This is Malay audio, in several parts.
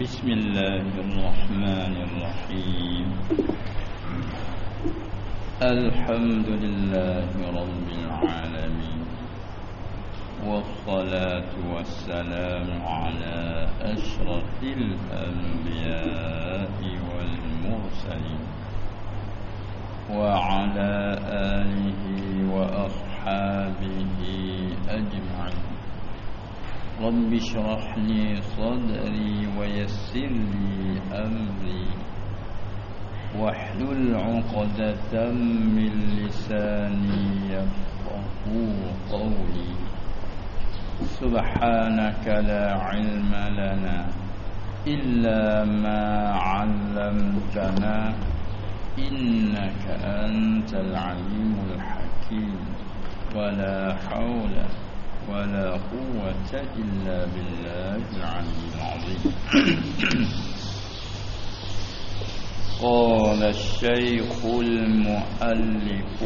بسم الله الرحمن الرحيم. الحمد لله رب العالمين. والصلاة والسلام على أشرف الأنبياء والمرسلين. وعلى آله وأصحابه أجمعين. رب اشرح لي صدري ويسر لي أمري. واحلل عقدة من لساني يفقه قولي. سبحانك لا علم لنا إلا ما علمتنا إنك أنت العليم الحكيم. ولا حول ولا قوة إلا بالله العلي العظيم. قال الشيخ المؤلف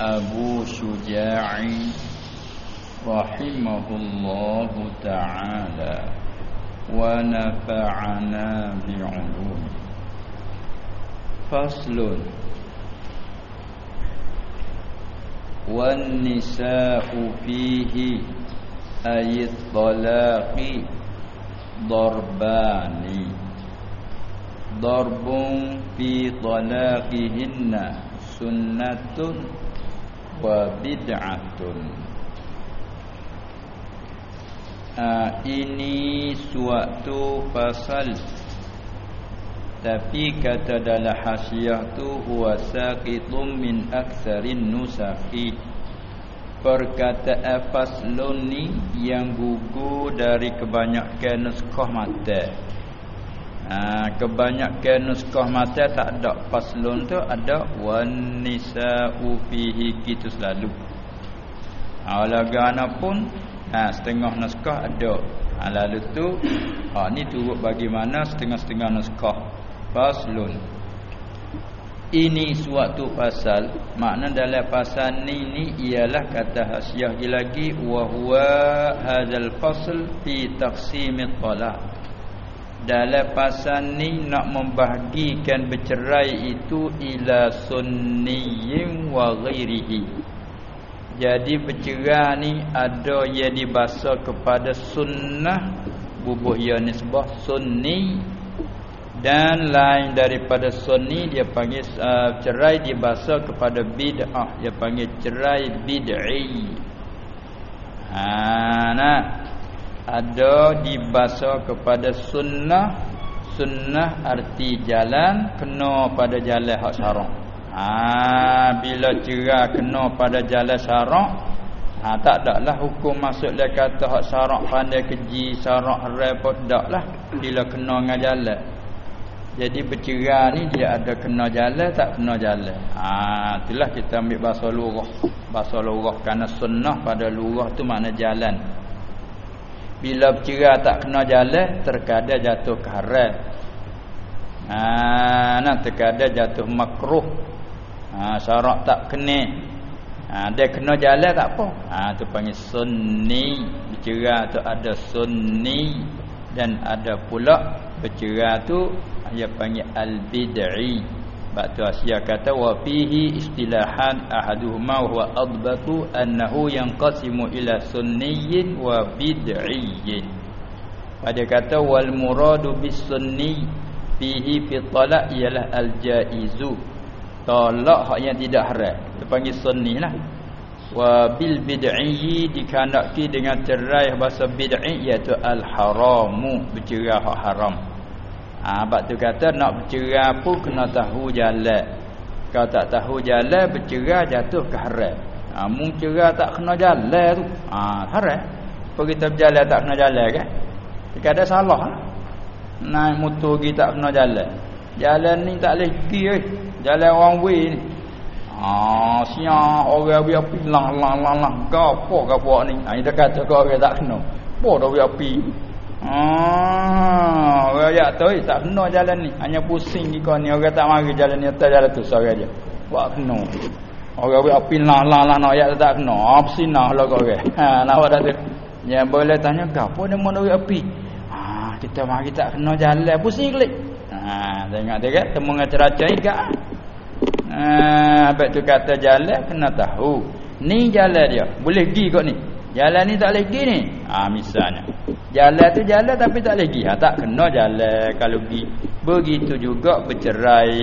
أبو شجاع رحمه الله تعالى ونفعنا بعلومه. فصل والنساء فيه أي الطلاق ضربان ضرب في طلاقهن سنة وبدعة Uh, ini suatu pasal tapi kata dalam hasiah tu huwa saqitum min aktsarin nusakhi perkataan faslun ni yang gugur dari kebanyakan nuskah mata. Ha, kebanyakan nuskah mata tak ada. Faslun tu ada wan nisa'u fihi kitu selalu. Ha, lagana pun ha, setengah naskah ada. Ha, lalu tu ha, ni turut bagaimana setengah-setengah naskah faslun. Ini suatu pasal. Makna dalam pasal ni ni ialah kata hasiah lagi wa huwa hadzal fasl fi taqsimit talaq. Dalam pasal ni nak membahagikan bercerai itu ila sunniyin wa ghairihi. Jadi bercerah ni ada yang dibasa kepada sunnah bubuh ya nisbah sunni dan lain daripada sunni dia panggil uh, cerai dibasa kepada bid'ah. Dia panggil cerai bid'i. Ha nah. Ada dibasa kepada sunnah. Sunnah arti jalan kena pada jalan hak syarak Ha, bila cerah kena pada jalan syarak ha, tak lah hukum masuk dia kata hak syarak pandai keji syarak repot lah. Bila kena dengan jalan jadi bercerah ni dia ada kena jalan tak kena jalan. Ha, itulah kita ambil bahasa lurah. Bahasa lurah kerana sunnah pada lurah tu makna jalan. Bila bercerah tak kena jalan terkadang jatuh ke haram. Ha, nah, terkadang jatuh makruh. Ha, syarak tak kena. Ha, dia kena jalan tak apa. Ha, tu panggil sunni. Bercerah tu ada sunni dan ada pula bercerah tu dia panggil al-bid'i. Sebab tu Asia kata wa fihi istilahan ahaduhuma wa adbatu annahu yanqasimu ila sunniyin wa bid'iyyin pada kata wal muradu bis sunni fihi fi talaq ialah al-jaizu. Tolak hak yang tidak haram. Itu panggil sunni lah Wa bil bid'i dikanaki dengan cerai bahasa bid'i iaitu al-haramu Bercerai hak haram ha, Sebab tu kata nak bercerai pun kena tahu jalan Kalau tak tahu jalan bercerai jatuh ke haram ha, Mung cerai tak kena jalan tu ha, Haram kita berjalan tak kena jalan kan Jika ada salah lah Naik motor kita tak kena jalan Jalan ni tak boleh pergi eh. Jalan orang way ni. Ha, siang orang biar api lang lang lang lang. Gapo gapo ni? Ha, kita kata kau orang tak kena. Dah biar Ha, orang ya tahu eh, tak kena jalan ni. Hanya pusing di kau ni orang tak mari jalan ni atas jalan tu seorang aja. Buat kena. Orang biar api lang lang lang nak ya tak kena. Apa sih nak lah kau orang. Ha, nak buat tu. Yang boleh tanya gapo dia mana api? Ha, Ha kita mari tak kena jalan pusing kelik. Ha tengok dia kan temu dengan ceracah ikat. Ha habis tu kata jalan kena tahu. Ni jalan dia. Boleh pergi kok ni. Jalan ni tak boleh pergi ni. Ha misalnya. Jalan tu jalan tapi tak boleh pergi. Ha tak kena jalan kalau pergi. Begitu juga bercerai.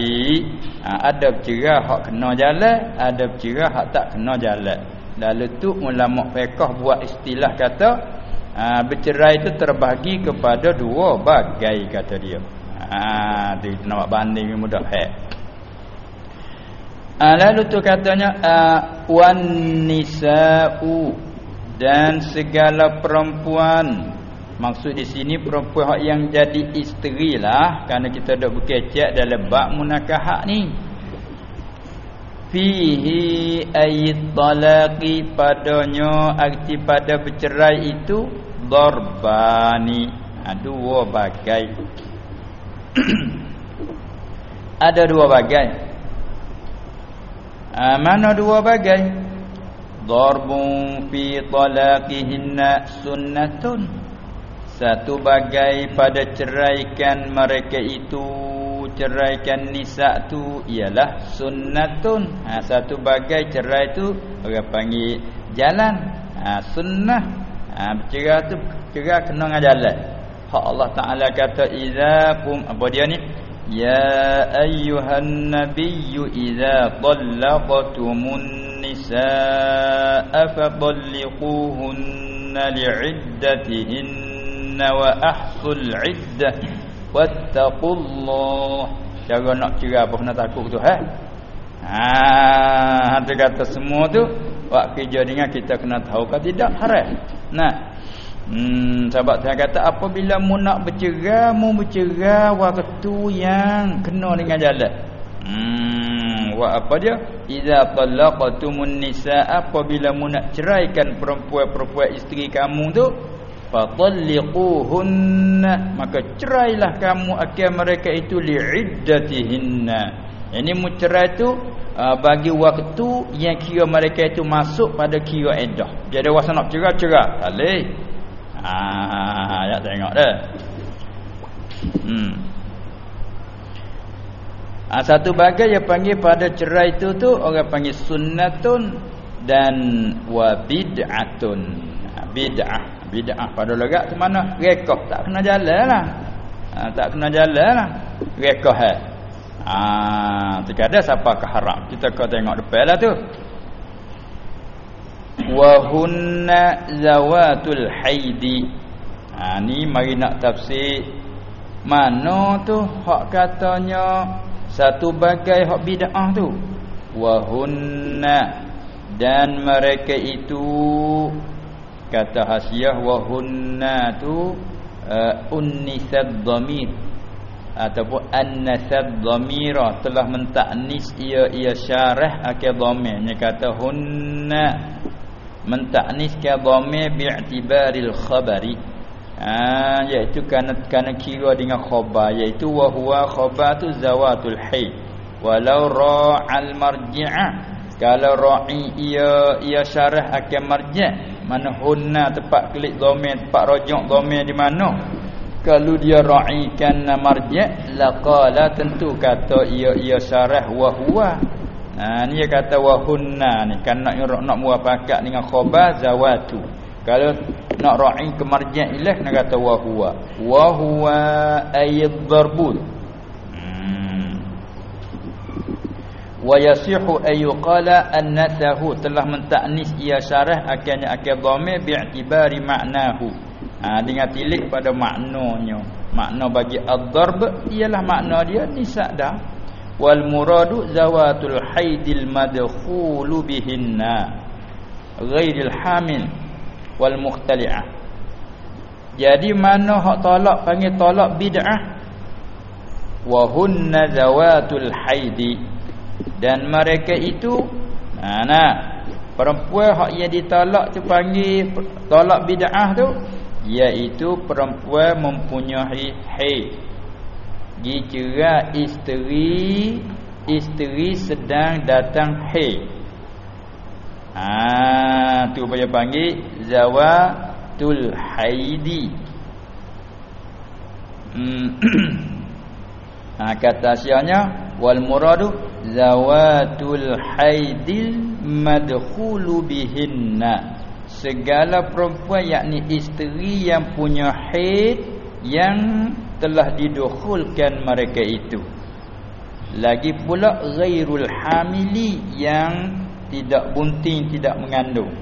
Ha, ada bercerai hak kena jalan, ada bercerai hak tak kena jalan. Lalu tu ulama fiqh buat istilah kata ha, bercerai itu terbagi kepada dua bagai kata dia. Ha tu nak banding mudah hak. Ha, lalu tu katanya uh, wan nisa'u dan segala perempuan Maksud di sini perempuan yang jadi isteri lah Kerana kita dah berkecek dalam bak munakahak ni. Fihi ayit talaqi padanya Arti pada bercerai itu Dorbani. Ha, Dua bagai. Ada dua bagai. Ha, Mana dua bagai Dorbun fi talaqihinna sunnatun. Satu bagai pada ceraikan mereka itu ceraikan nisa tu ialah sunnatun. Ha, satu bagai cerai tu orang panggil jalan. Ha, sunnah. Ha, bercerai tu cerai kena dengan jalan. Hak Allah Taala kata idza kum apa dia ni? Ya ayyuhan nabiyyu idza talaqtumun talliquhunna li'iddatihinna wa ahsul iddah wattaqullah cara nak kira apa kena takut tu ha ha dia kata semua tu buat kerja dengan kita kena tahu ke tidak haram. Nah. Hmm sahabat saya kata apabila mu nak bercerai mu bercerai waktu yang kena dengan jalan. Hmm wa apa dia? Idza talaqtumun nisa apabila mu nak ceraikan perempuan-perempuan isteri kamu tu fatalliquhunna maka cerailah kamu akan mereka itu li'iddatihinna. Ini mucerai itu uh, bagi waktu yang kira mereka itu masuk pada kira iddah dia ada wasa nak cerai cerai tak boleh. Ah ya tengok dah. Hmm Ah satu bagai yang panggil pada cerai itu tu orang panggil sunnatun dan wabid'atun bid'ah Bid'ah pada logat tu mana? Rekah tak kena jalan lah. Ha, tak kena jalan lah. Rekah eh. Ha, terkadang siapa ke haram? Kita kau tengok depan lah tu. Wa hunna zawatul haidi. Ha, ni mari nak tafsir. Mana tu hak katanya satu bagai hak bid'ah tu. Wa hunna dan mereka itu kata hasiah wa hunna tu uh, unnisad dhamir ataupun annasad dhamira telah mentaknis ia ia syarah akal dhamirnya kata hunna. Mentaknis ke dhamir bi'tibaril khabari ha iaitu kerana kerana kira dengan khabar iaitu wa huwa khabar tu zawatul hayy walau ra'al marji'a. Kalau ra'i ia ia syarah akan marji' mana hunna tempat klik dhamir tempat rojok dhamir di mana. Kalau dia ra'ikan marja' laqala tentu kata ia ia syarah wa huwa. Ha ni dia kata wa hunna ni. Kan nak nak muafakat dengan khabar zawatu. Kalau nak ra'i ke marja' ilah nak kata wa huwa. Wa huwa ayyad darbul. Wa yasihu ayyuqala annasahu. Telah mentaknis ia syarah akannya akal dhamir bi'tibari maknahu ha, dengan tilik pada maknanya. Makna bagi ad-darb ialah makna dia nisa dah. Wal muradu zawatul haidil madkhulu bihinna. Ghairil hamil wal mukhtali'ah jadi mana hak tolak panggil tolak bid'ah? Wa hunna zawatul haidi. Dan mereka itu nah, nah perempuan hak yang ditolak tu panggil tolak bid'ah tu iaitu perempuan mempunyai haid. Jika isteri isteri sedang datang haid ah tu apa panggil zawatul haidi. Hmm. ha, kata sianya wal muradu zawatul haidil madkhulu bihinna. Segala perempuan yakni isteri yang punya haid yang telah didukhulkan mereka itu. Lagi pula ghairul hamili yang tidak bunting tidak mengandung.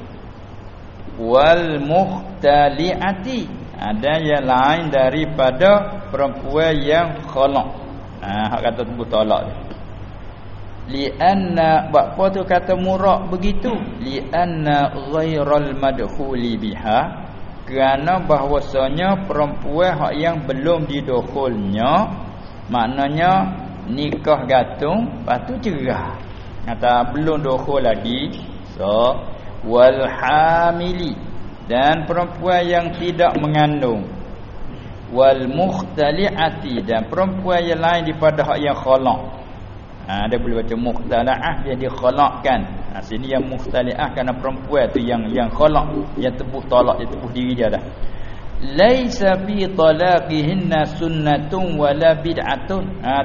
Wal muhtaliati. Ada yang lain daripada perempuan yang khalaq. Ha hak kata tu tolak li anna apa tu kata murak begitu? Li anna ghairal madkhuli biha. Kerana bahwasanya perempuan hak yang belum didukhulnya maknanya nikah gantung lepas tu cerah kata belum dukhul lagi. So wal dan perempuan yang tidak mengandung. Wal mukhtali'ati. Dan perempuan yang lain daripada hak yang khalaq. Ha, ada boleh baca mukhtala'ah dia dikhalaqkan. Ha, sini yang mukhtali'ah kerana perempuan tu yang yang khalaq. Yang tebuh talak dia tebuh diri dia dah. Laisa fi talaqihinna sunnatun wala bid'atun. Ha,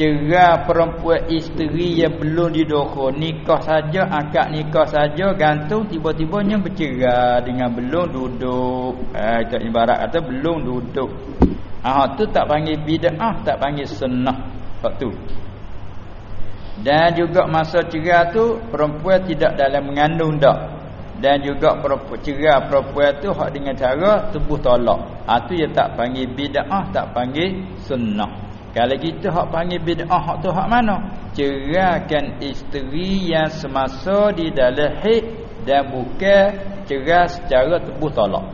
cerah perempuan isteri yang belum didokhor nikah saja akad nikah saja gantung tiba-tibanya bercerai dengan belum duduk. Eh itu ibarat kata belum duduk. Ah tu tak panggil bid'ah tak panggil sunnah. Waktu dan juga masa cerai tu perempuan tidak dalam mengandung dak dan juga perempuan cerai perempuan tu hak dengan cara tubuh tolak. Ah tu dia tak panggil bid'ah tak panggil sunnah kalau kita hak panggil bid'ah hak tu hak mana? Ceraikan isteri yang semasa di dalam haid dan bukan cerai secara tebuh talak.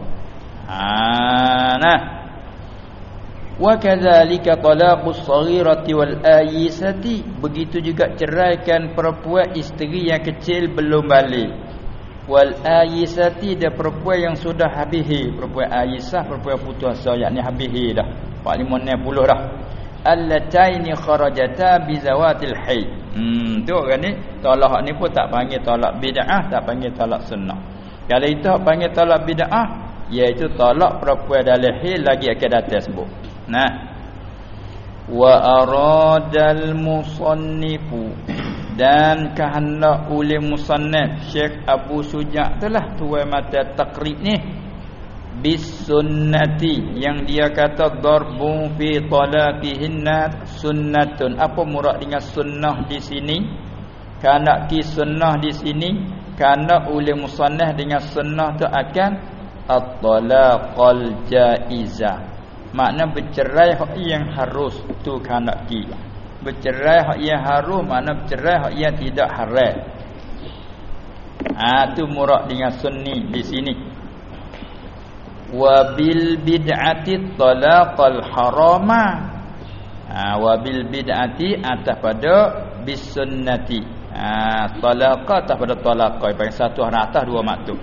Ha nah. Wa kadzalika talaqus saghirati wal ayisati begitu juga ceraikan perempuan isteri yang kecil belum balik. Wal ayisati dan perempuan yang sudah habis perempuan ayisah perempuan putus asa yakni habis dah. 45 dah allataini kharajata bi zawatil haid. Hmm tu orang ni tolak ni pun tak panggil tolak bid'ah, tak panggil tolak sunnah. Kalau itu panggil tolak bid'ah, iaitu tolak perempuan dalam haid lagi akan datang sebut. Nah. Wa aradal musannifu dan kehendak oleh musannif Syekh Abu Suja' telah tuai mata takrib ni bisunnati yang dia kata darbu fi talaqihinna sunnatun. Apa murad dengan sunnah di sini? Kerana ki sunnah di sini kerana oleh musannah dengan sunnah tu akan at-talaqal jaizah makna bercerai hak yang harus tu kerana ki. Bercerai hak yang harus makna bercerai hak yang tidak haram. Ah tu murad dengan sunni di sini wa bil bid'ati talaqal harama. Ha, wa bil bid'ati atas pada bis sunnati. Ha, talaqa atas pada talaqa. Bagi satu harakat atas dua maktub.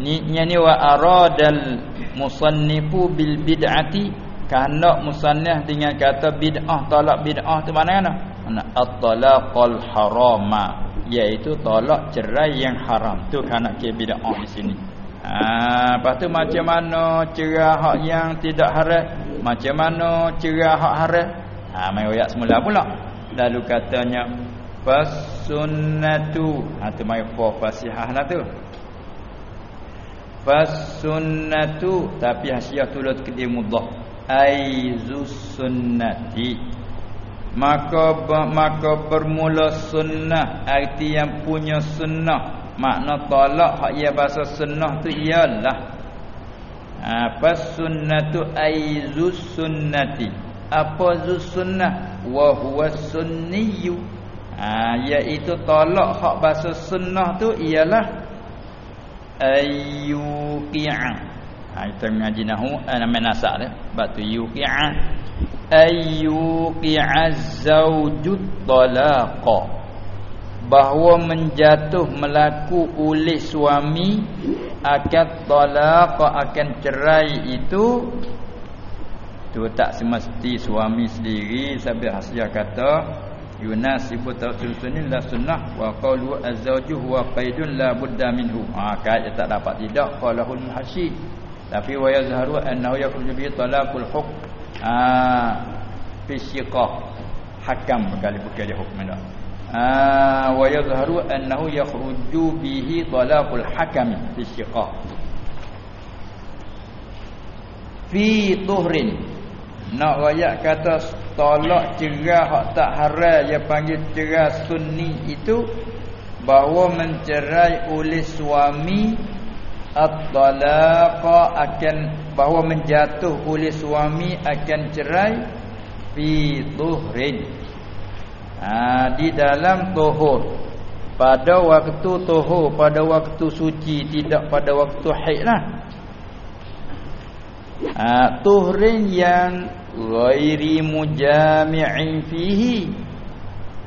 Ni ni wa aradal musannifu bil bid'ati. Kana musannif dengan kata bid'ah talak bid'ah tu mana mana mana? At-talaqal harama. Iaitu talak cerai yang haram. Tu kana ke bid'ah di sini Ha, lepas tu macam mana cerah hak yang tidak haram? Macam mana cerah hak haram? Ha, mai ayat semula pula. Lalu katanya fasunnatu. Ha tu mai fa fasihah lah tu. Fasunnatu tapi hasiah tulut ke dia mudah. Aizus sunnati. Maka maka bermula sunnah arti yang punya sunnah makna talak hak ia bahasa sunnah tu ialah apa sunnatu aizus sunnati apa zus sunnah wa huwa sunniyu. Ha iaitu talak hak bahasa sunnah tu ialah ayyuqi'a. Ha itu mengaji nahu ana menasak dia batu yuqi'a. Ayyuqi'a zawjut talaqa bahawa menjatuh melaku oleh suami akan talaq akan cerai itu tu tak semesti suami sendiri sampai hasiah kata Yunas ibu tausunin la sunnah wa qawlu azwaju wa qaidun la budda minhu. Ha kait tak dapat tidak qalahul muhasyi tapi wa yazharu annahu yakhruju bi talaqul hukm. Ah fi syiqah hakam kali bukan dia hukum dah ah wa yadhharu annahu yakhruju bihi talaqul hakam fi syiqah fi tuhrin. Nak rakyat kata tolak cerah hak tak haram dia panggil cerah sunni itu bahawa mencerai oleh suami at-talaqa akan bahawa menjatuh oleh suami akan cerai fi tuhrin ha, di dalam tuhur pada waktu tuhur pada waktu suci tidak pada waktu haid lah. Ha, tuhrin yang ghairi mujami'in fihi.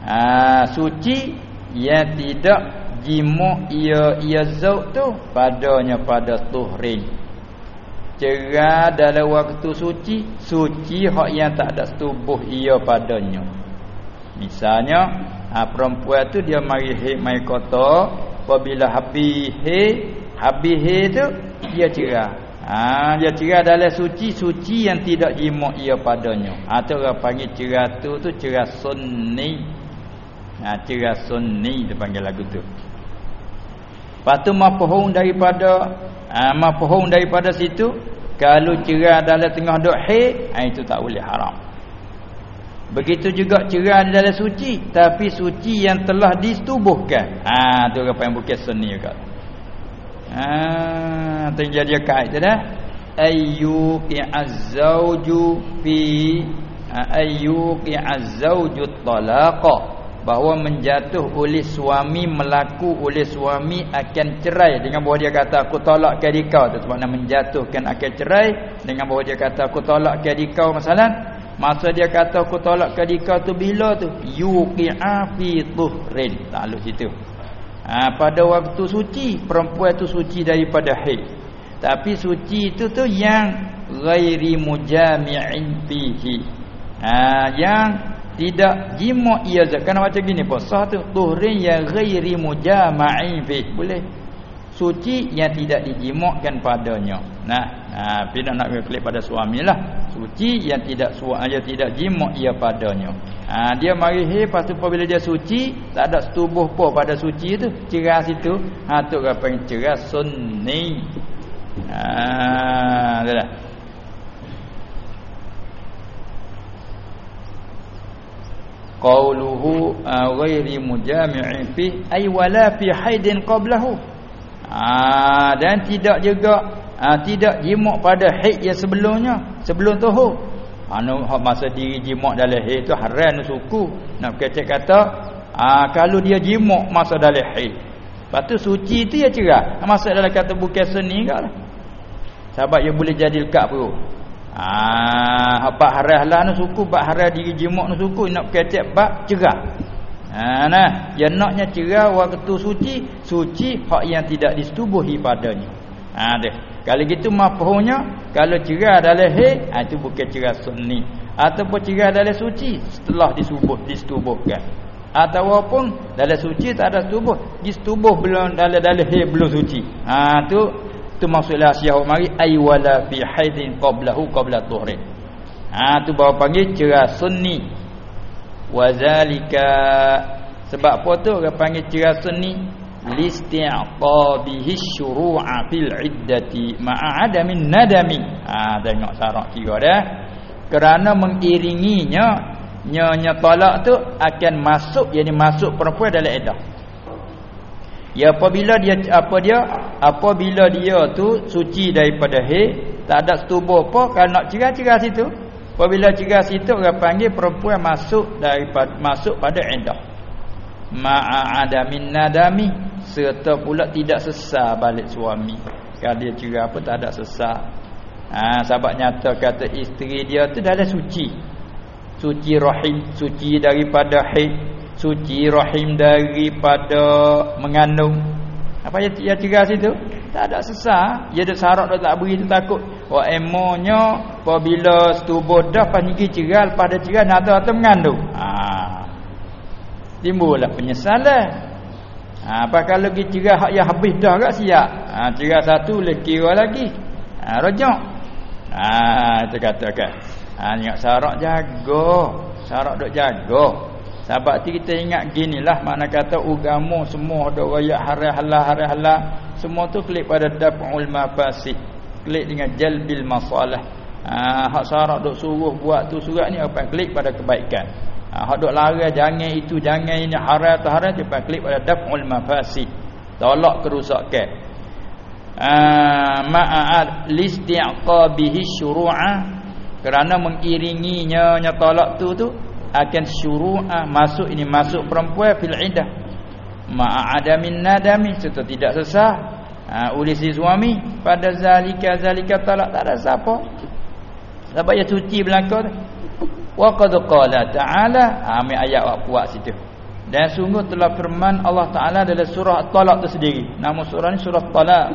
Ha, suci yang tidak jimu ia ia zauq tu padanya pada tuhrin. Cerah dalam waktu suci suci hak yang tak ada setubuh ia padanya misalnya ha, perempuan tu dia mari mai kota apabila habis habis tu dia cerah. Ha, dia cerah dalam suci suci yang tidak jimu ia padanya. Atau ha, orang panggil cerah tu tu cerah sunni. Ha, cerah sunni dia panggil lagu tu. Patu mapohong daripada uh, mapohong daripada situ kalau cerai dalam tengah duk haid uh, itu tak boleh haram. Begitu juga cerai dalam suci tapi suci yang telah disetubuhkan. Ah tu apa yang bukan sunni juga. Ah terjadi kait dah. Ayyuqi az-zawju fi ayyuqi az-zawju talaqa bahawa menjatuh oleh suami melaku oleh suami akan cerai dengan bahawa dia kata aku tolak ke dikau tu nak menjatuhkan akan cerai dengan bahawa dia kata aku tolak ke dikau masalah masa dia kata aku tolak ke dikau tu bila tu? Yuqi'a fi tuhrin takluk situ. Ha, pada waktu suci perempuan tu suci daripada haid. Tapi suci itu tu yang ghairi mujami'in fihi. Ha, yang tidak jimu ia kerana macam gini sah tu tuhrin yang ghairi mujama'i fi boleh? Suci yang tidak dijimukkan padanya. Nah ha tidak nak klik pada suamilah suci yang tidak suami tidak jimuk ia padanya. Ha dia mari he tu apabila dia suci tak ada setubuh pun pada suci tu cerah situ. Ha tu apa yang cerah sunni. Ha dah. Qawluhu uh, ghairi mujami'in fi ay wala fi haidin qablahu. Ah dan tidak juga uh, tidak jimak pada haid yang sebelumnya sebelum tuhur. Anu masa diri jimak dalam haid tu haram suku. Nak kata kata ah kalau dia jimak masa dalam haid. Lepas suci tu ya cerah. Masa dalam kata bukan seni enggaklah sebab ia boleh jadi lekat perut. Ah, apa harah lah nu suku bab harah diri jimak nu suku nak ketek bab cerah. Ha nah, yang naknya cerah waktu suci, suci hak yang tidak disetubuhi padanya. Ha deh. Kalau gitu mafhumnya kalau cerah dalam haid, ha, itu bukan cerah sunni. Ataupun cerah dalam suci setelah disubuh disetubuhkan. Ataupun dalam suci tak ada tubuh, disetubuh belum dalam dalam haid belum suci. Ha tu tu maksudlah siah mari ay wala fi haidin qablahu qabla tuhrin ha tu bawa panggil cerah sunni wazalika sebab apa tu orang panggil cerah sunni listi'qabihi syuru'a fil iddati ma'a adamin nadami. Ha tengok syarat kira dah kerana mengiringinya nyonya talak tu akan masuk yakni masuk perempuan dalam iddah Ya apabila dia apa dia? Apabila dia tu suci daripada haid tak ada setubuh apa kalau nak cerah-cerah situ apabila cerah situ orang panggil perempuan masuk daripada masuk pada iddah ma'a adamin nadami. Serta pula tidak sesat balik suami. Kalau dia cerah apa tak ada sesat ha sebab nyata kata isteri dia tu dalam suci. Suci rahim suci daripada haid suci rahim daripada mengandung. Apa yang dia cerah situ tak ada sesat dia ada syarat dah tak beri tu takut. Wa emonya apabila setubuh dah panggil cerah lepas dia cerah nak atau mengandung. Ha timbullah penyesalan ha apa kalau kita cerah hak yang habis dah gak siap ha cerah satu boleh kira lagi ha rojak Ha itu katakan. Ha ingat syarat jaga. Syarat dok jaga. Sebab tu kita ingat ginilah mana kata agama semua haram halal haram halal semua tu klik pada daf'ul mafasid. Klik dengan jalbil masalah. Ha hak syarat dok suruh buat tu surat ni apa klik pada kebaikan. Ha hak dok larang jangan itu jangan ini. Haram atau haram tu klik pada daf'ul mafasid. Tolak kerusakan. Ma'al listiqabihi syuru'a. Kerana mengiringinya nya talak tu tu akan syuru'a. Masuk ini masuk perempuan fil iddah ma'a adamin nadami serta tidak sesah. Ha, oleh si suami pada zalika zalika talak tak ada siapa. Sebab ia cuci belaka wa qad qala ta'ala ha, ambil ayat awak kuat situ. Dan sungguh telah firman Allah Taala dalam surah Talak tu sendiri. Nama surah ni surah Talak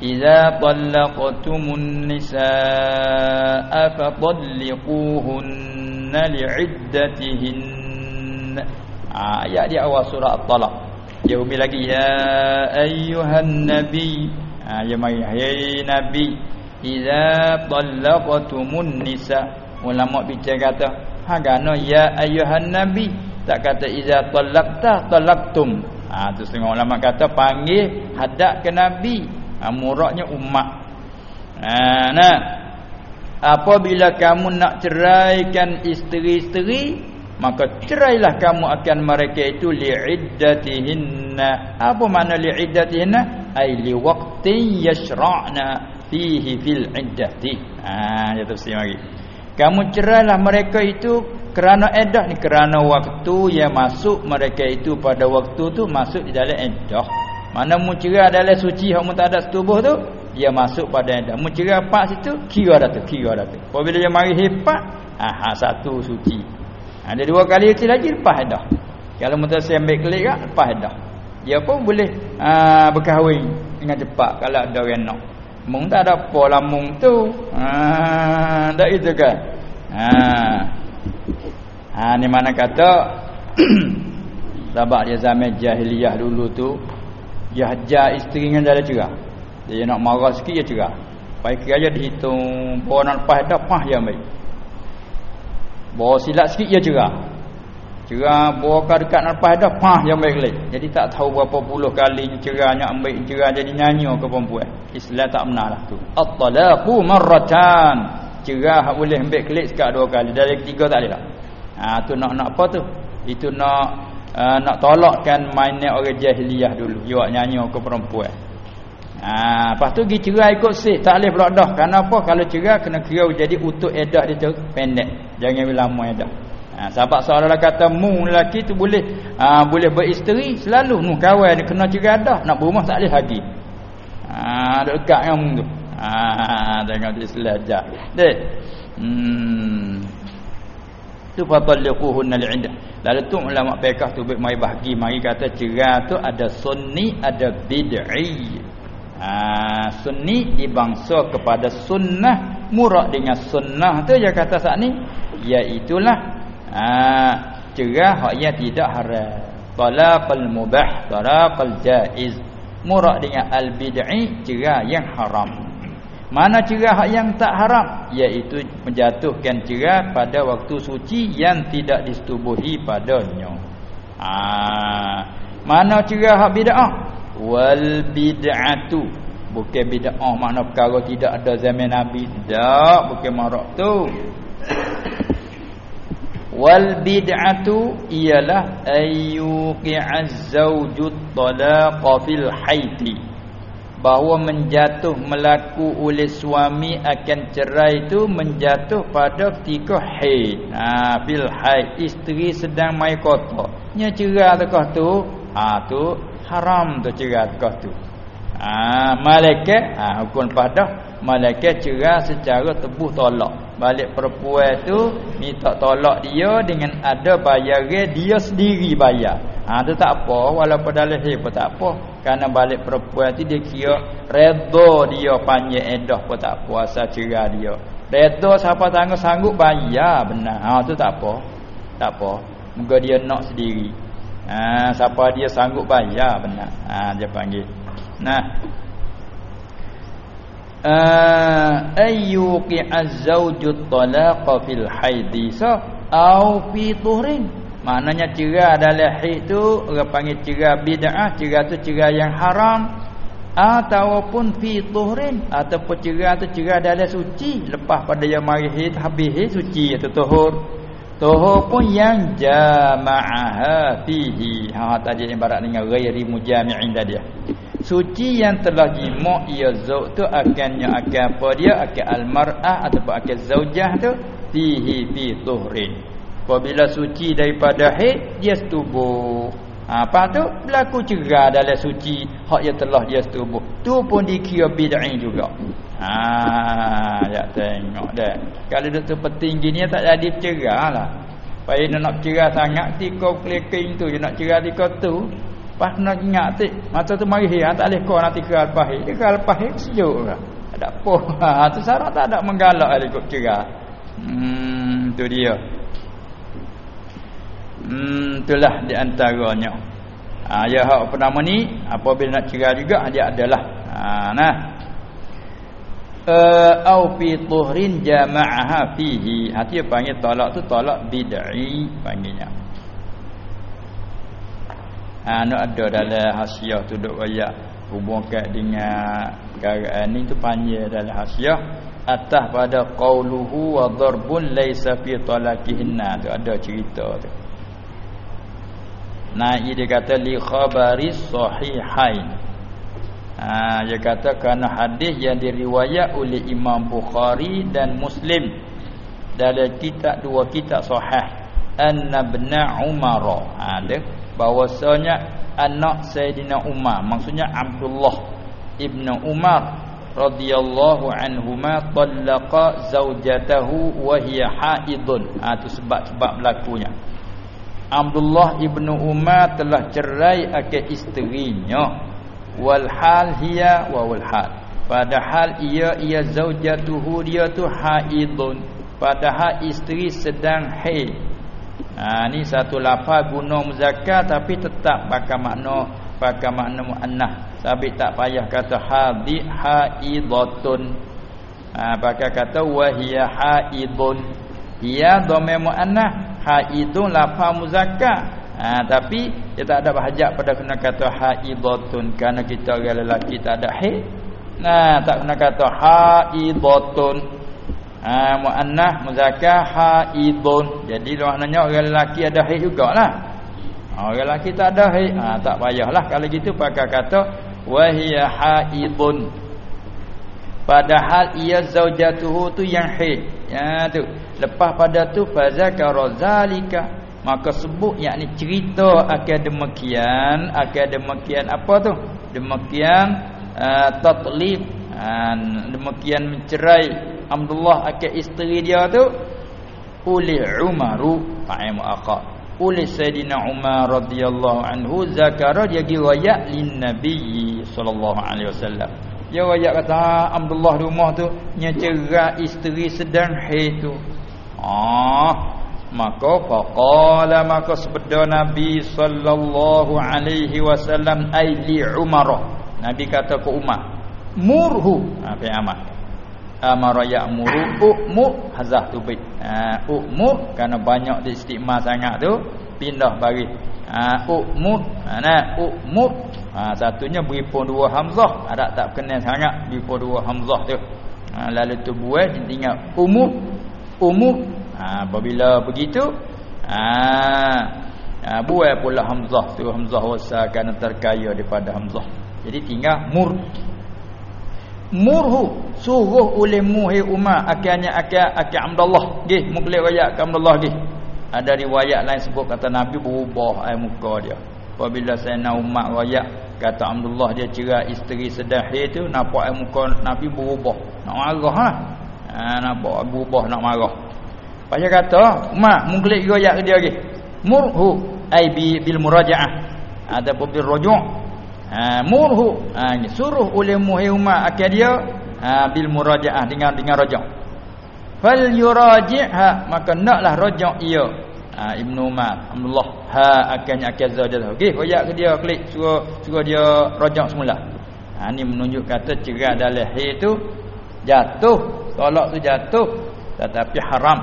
idza talaqtumun nisaa fa talliquhunna li'iddatihin ha, ayat di awal surah Talak dia umi lagi ya ayyuhan nabi. Ha, ya mai hai nabi idza talaqtumun nisaa ulama bicara kata ha gano ya ayyuhan nabi. Tak kata idza talaqta talaqtum. Ha tu setengah ulama kata panggil hadap ke nabi. Ha, muraknya umat. Ha, nah. Apabila kamu nak ceraikan isteri-isteri maka cerailah kamu akan mereka itu li'iddatihinna. Apa makna li'iddatihinna? Ai liwaqtin yashra'na fihi fil iddati. Ha ya tafsir mari kamu cerailah mereka itu kerana iddah ni kerana waktu yang masuk mereka itu pada waktu tu masuk di dalam iddah mana muncira adalah suci hak tak ada setubuh tu dia masuk pada dah. Muncira pak situ kira dah tu, kira dah tu. Apabila dia mari hepat, ah satu suci. Ada dua kali itu lagi lepas dah. Kalau mutas ambil kelik kan lepas dah. Dia pun boleh ha, berkahwin dengan cepat kalau ada orang nak. Mung tak ada apa lah mung tu. Ha, dak itu kan. Ha. Ha ni mana kata sebab dia zaman jahiliyah dulu tu dia hajar isteri dengan dalam cerah. Dia nak marah sikit dia cerah. Baik kira dihitung bawa nak lepas dah pah yang baik. Bawa silat sikit dia cerah. Cerah ke dekat nak lepas dah pah yang baik lagi. Jadi tak tahu berapa puluh kali cerahnya ambil cerah jadi nyanyi ke perempuan. Islam tak benar lah tu. At-talaqu marratan. Cerah boleh ambil kelik sekat dua kali. Dari ketiga tak boleh tak. Ha, tu nak nak apa tu? Itu nak uh, nak tolakkan mainnya orang jahiliyah dulu dia nyanyi ke perempuan ha lepas tu pergi cerai ikut sih tak boleh pula dah kenapa kalau cerai kena kira jadi utuh edah dia tu pendek jangan lama edah ha sebab seolah kata mu lelaki tu boleh ha, boleh beristeri selalu. Nu kawan dia kena cerai dah nak berumah tak boleh lagi. Ha dekat dengan mu tu. Ha tengok Islam aja dek hmm tu fatalliquhunna li'indah lalu tu ulama fiqh tu mai bahagi mari kata cerai tu ada sunni ada bid'i. Ha sunni dibangsa kepada sunnah murak dengan sunnah tu dia kata saat ni iaitu lah ha cerai hak yang tidak haram talaqal mubah talaqal jaiz murak dengan al bid'i cerai yang haram mana cerai hak yang tak haram iaitu menjatuhkan cerai pada waktu suci yang tidak disetubuhi padanya. Ah, mana cerai hak bid'ah? Wal bid'atu bukan bid'ah makna perkara tidak ada zaman Nabi. Tak, bukan marak tu. Wal bid'atu ialah ayyuqi'az zawjut talaqa fil haiti bahawa menjatuh melaku oleh suami akan cerai itu menjatuh pada ketika haid. Ha bil haid isteri sedang mai kota. Nya cerai tekah tu, ha tu haram tu cerai tekah tu. Ha malaikat ha hukum pada malaikat cerai secara tebuh tolak. Balik perempuan tu minta tolak dia dengan ada bayaran dia sendiri bayar. Ha tu tak apa walaupun dalam haid pun tak apa. Karena balik perempuan tu dia kira redha dia panjang edah pun tak puasa cerai dia. Redha siapa tangguh sanggup bayar benar. Ha tu tak apa. Tak apa. Moga dia nak sendiri. Ha siapa dia sanggup bayar benar. Ha dia panggil. Nah. uh, ayyuqi az-zawju talaqa fil haidi. So au fi tuhrin. Maknanya cerai dalam haid tu orang panggil cerai bid'ah cerai tu cerai yang haram ataupun fi tuhrin. Ataupun cerai tu cerai dalam suci. Lepas pada yang mari haid habis haid suci atau tuhur. Tuhur pun yang jama'aha fihi. Ha tadi ibarat dengan ghairi mujami'in tadi suci yang telah jima' ia zauj tu akannya akan apa dia? Akan almar'ah ataupun akan zaujah tu? Fihi fi tuhrin apabila suci daripada haid dia setubuh ha, apa tu? Berlaku cerah dalam suci. Hak yang telah dia setubuh tu pun dikira bid'ah juga. Ha ya tengok dah. Kalau dia tu penting gini tak jadi cerah lah. Pai nak cerah sangat tika kleking tu. Je nak cerah tika tu Pas nak ingat tik Mata tu mari hei Tak boleh kau nanti keral pahit Dia keral pahit sejuk lah Tak apa. Ha, Tu syarat tak ada menggalak Dia ikut cerah Hmm tu dia. Hmm itulah di antaranya. Ha, Ya hak pertama ni Apabila nak cerah juga Dia adalah. Ha, Nah. Uh, au fi tuhrin jama'aha fihi. Hati panggil tolak tu tolak bid'i panggilnya ha nak ada dalam hasiah tu duk royak hubungkan dengan perkara ni tu panggil dalam hasiah atas pada qauluhu wa darbun laisa fi talaqihinna tu ada cerita tu Nah, dia kata li khabari sahihain. Ha, dia kata kerana hadis yang diriwayat oleh Imam Bukhari dan Muslim dalam kitab dua kitab sahih An Ibn Umar. Ha, dia bahwasanya anak Sayyidina Umar maksudnya Abdullah ibnu Umar radhiyallahu anhuma talaqa zaujatahu wa hiya haidun. Ha tu sebab sebab berlakunya. Abdullah ibnu Umar telah cerai akan isterinya. Wal hal hiya wa wal hal. Padahal ia ia zaujatuhu dia tu haidun. Padahal isteri sedang haid Ha ni satu lafaz guna muzakkar tapi tetap pakai makna pakai makna muannas. Tapi tak payah kata hadi haidatun. Ha pakai kata wahiya haidun. Ia dhamma muannas, haidun lafaz muzakkar. Ha tapi dia tak ada hajat pada kena kata haidatun kerana kita orang lelaki tak ada haid. Nah, tak kena kata haidatun ha, muannah muzakkar haidun. Jadi maknanya orang lelaki ada haid jugalah. Ha, orang lelaki tak ada haid. Ha, tak payahlah kalau gitu pakai kata wahiya haidun. Padahal ia zaujatuhu tu yang haid. Ya tu. Lepas pada tu fazakara zalika. Maka sebut yakni cerita akan demikian akan demikian apa tu? Demikian uh, tatlib. Uh, demikian mencerai Abdullah akak isteri dia tu oleh Umaru fa'im aqa oleh Sayyidina Umar radhiyallahu anhu zakara dia riwayat lin Nabi sallallahu alaihi wasallam. Dia riwayat kata Abdullah rumah tu nya cerai isteri sedang haid tu. Ah maka faqala maka sabda Nabi sallallahu alaihi wasallam ai li Umar. Nabi kata ke Umar murhu. Ha, amat amara ya'muru u'mu hazah tu bait ha u'mu kerana banyak di istiqmal sangat tu pindah bagi ha u'mu ha nah u'mu. Ha satunya beri pun dua hamzah. Ada tak kenal sangat beri pun dua hamzah tu. Ha lalu tu buat tinggal umu. Umu. Ha apabila begitu ha ha buat pula hamzah tu. Hamzah wasal kerana terkaya daripada hamzah. Jadi tinggal mur murhu. Suruh oleh muhi umar. Akhirnya akhir akhir Abdullah. Nggih muklik riwayat ke Abdullah nggih ada riwayat lain sebut kata Nabi berubah air muka dia. Apabila saya nak umar riwayat kata Abdullah dia cerai isteri sedahir tu nampak air muka Nabi berubah. Nak marah lah ha, nampak berubah nak marah. Pasal kata umar muklik riwayat ke dia nggih murhu ai bil murajaah. Ada bil rujuk' ha, murhu. Ha, suruh oleh muhimma akal dia ha, bil murajaah dengan dengan rajak fal yuraji'ha maka naklah rajak ia. Ha, ibnu umar Abdullah ha akannya akal zadah okey royak ke dia klik suruh suruh dia rajak semula. Ha, ni menunjuk kata cerai dalam haid tu jatuh. Tolak tu jatuh tetapi haram.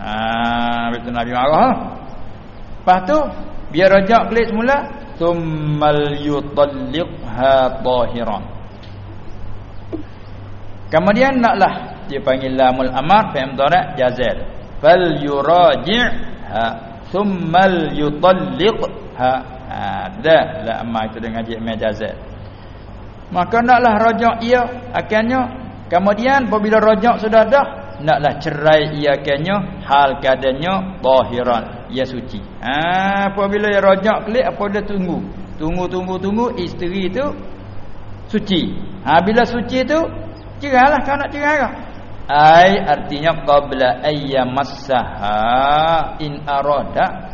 Ha betul nabi marah lepas tu biar rajak klik semula thummal yutalliqha tahiran. Kemudian naklah dia panggil lamul amar fa mudhari jazal fal yuraji'ha thummal yutalliqha ha, la amar itu dengan jazal majazal maka naklah rajak ia akhirnya kemudian apabila rajak sudah dah naklah cerai ia akhirnya hal keadaannya tahiran ia suci. Ha apabila ia rajak klik apa dia tunggu? Tunggu tunggu tunggu isteri itu suci. Ha bila suci tu cerahlah kau nak cerah ai artinya qabla ayyamassaha in arada.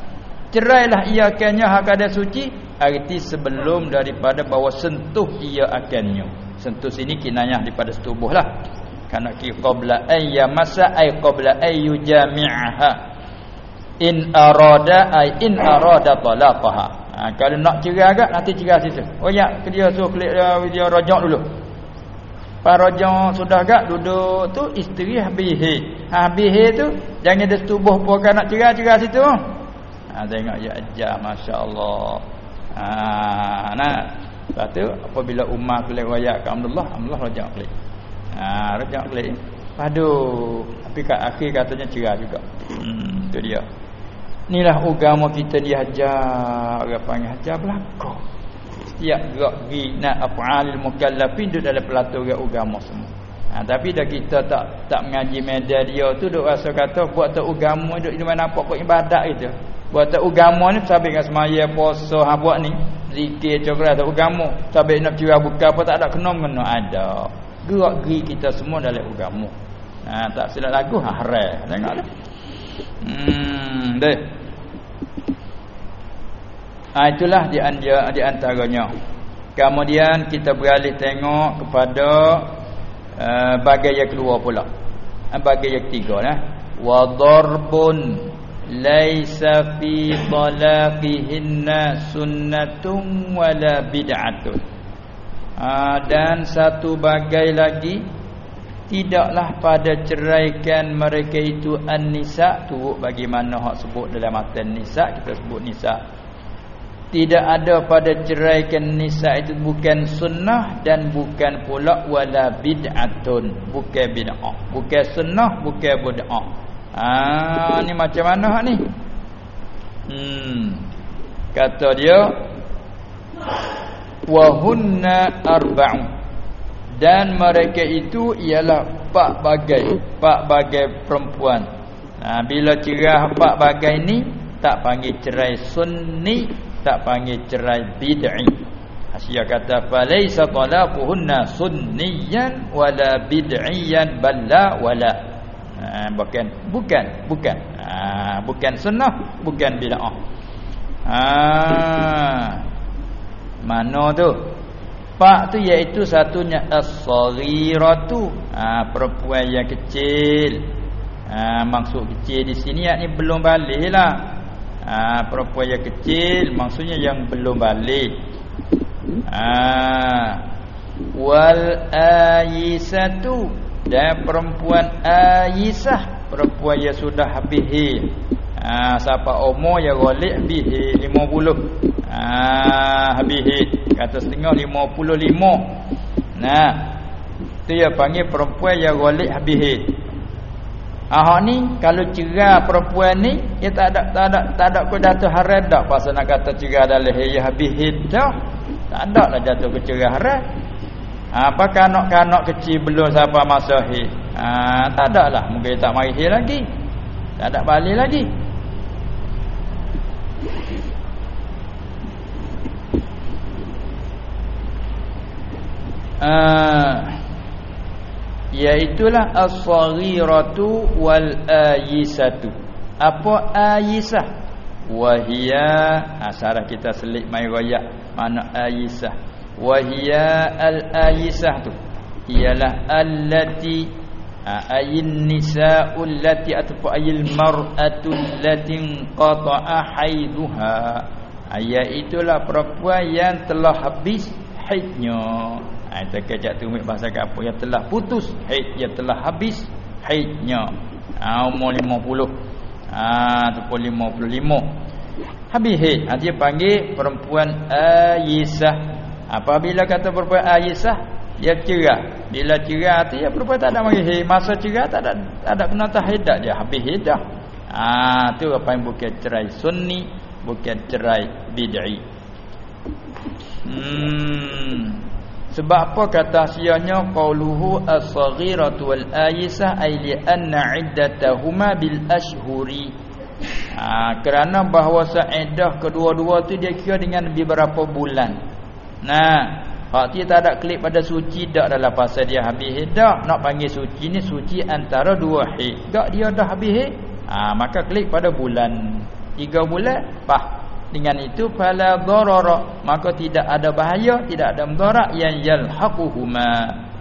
Cerailah ia akhirnya hak ada suci arti sebelum daripada bawa sentuh ia akhirnya sentuh sini kinayah daripada setubuhlah kerana ki qabla ayyamassa ay qabla ayyujami'aha in arada ay in arada talaqaha. Ha, kalau nak cerai agak nanti cerai situ oh ya dia suruh klik dia, dia rajak dulu. Para sudah agak duduk tu isteri habis ha, habis tu jangan dia setubuh pun nak cerai cerai situ. Ha, tengok ya ajar masya-Allah. Ha nah. Lepas tu apabila Umar klik wayak ke Abdullah, Abdullah rajak klik. Ha, rajak klik. Padu. Tapi kat akhir katanya cerah juga. Hmm, tu dia. Inilah agama kita diajar. Orang panggil ajar belakang. Setiap gerak nak af'alil mukallafin duduk dalam pelaturan agama semua. Ha, tapi dah kita tak tak mengaji media dia tu duk rasa kata buat tu agama duk di mana apa buat ibadat gitu. Buat tu agama ni sampai dengan semaya puasa ha buat ni zikir coklat atau agama sampai nak kira buka apa tak ada kena mengena ada gerak geri kita semua dalam agama. Ha, tak silap lagu ha, haram tengok. Dah hmm deh. Ha, itulah di, di antaranya. Kemudian kita beralih tengok kepada uh, bagai yang keluar pula. Uh, bagai yang ketiga lah wa darbun laisa fi talaqihinna sunnatun wala bid'atun ha, dan satu bagai lagi tidaklah pada ceraikan mereka itu an-nisa tu bagaimana hak sebut dalam matan nisa kita sebut nisa tidak ada pada ceraikan nisa itu bukan sunnah dan bukan pula wala bid'atun bukan bid'ah bukan sunnah bukan bid'ah Ah ni macam mana hak ni? Hmm. Kata dia wa hunna arba'u. Dan mereka itu ialah empat bagai, empat bagai perempuan. Ha, bila cerah empat bagai ni tak panggil cerai sunni, tak panggil cerai bid'i. Asyik kata falaisa talaquhunna sunniyan wala bid'iyan balla wala ha, bukan bukan bukan ha, bukan sunnah bukan bid'ah ha, mana tu? Pak tu iaitu satunya as-saghiratu. Ha, perempuan yang kecil. Ha, maksud kecil di sini yakni belum baliklah ha, perempuan yang kecil maksudnya yang belum balik. Ha, wal ayisatu. Dan perempuan Aisyah perempuan yang sudah habis ha siapa umur yang golek habis 50 ha habis kata setengah 55 nah tu yang panggil perempuan yang golek habis Ah ni kalau cerah perempuan ni dia tak ada tak ada tak ada kau jatuh haram dah. Pasal nak kata cerah dalam ya habis dah. Tak ada lah jatuh ke cerah haram. Apa kanak-kanak kecil belum siapa masa hid ha, tak ada lah. Mungkin tak mari lagi. Tak ada balik lagi ha, iaitulah as-saghiratu wal ayisatu. Apa ayisah? Wahia asarah ha, kita selit mai royak mana ayisah? Wahia al-ayisah tu. Ialah allati ayin nisa'u allati atfa ayil mar'atu allati qata'a haiduha. Ayat itulah perempuan yang telah habis haidnya Ha kita kejak tumit bahasa apa yang telah putus, haid yang telah habis haidnya. Ha umur 50. Ha ataupun 55. Habis haid, ha, dia panggil perempuan Aisyah. Apabila kata perempuan Aisyah, dia cerah. Bila cerah tu ya perempuan tak ada mari haid. Masa cerah tak ada tak ada kena tahiddah dia habis haid dah. Ha tu apa yang bukan cerai sunni, bukan cerai bid'i. Hmm. Sebab apa kata sianya qauluhu as-saghiratu wal ayisah ay li anna iddatahuma bil ashhuri. Ha, kerana bahawa iddah kedua-dua tu dia kira dengan beberapa bulan. Nah, hak dia tak ada klik pada suci dak dalam pasal dia habis iddah nak panggil suci ni suci antara dua haid. Dak dia dah habis haid ha, maka klik pada bulan tiga bulan pah dengan itu fala darara. Maka tidak ada bahaya tidak ada mudarat yang yalhaquhuma.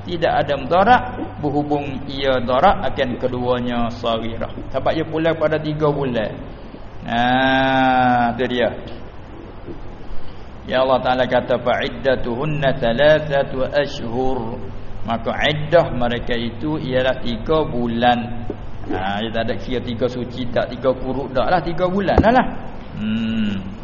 Tidak ada mudarat berhubung ia darat akan keduanya saghirah. Sebab ia pula pada tiga bulan. Ha tu dia. Ya Allah taala kata fa iddatuhunna thalathatu ashhur. Maka iddah mereka itu ialah tiga bulan. Ha dia tak ada kira tiga suci tak tiga kuruk dak lah tiga bulan dah lah. Hmm.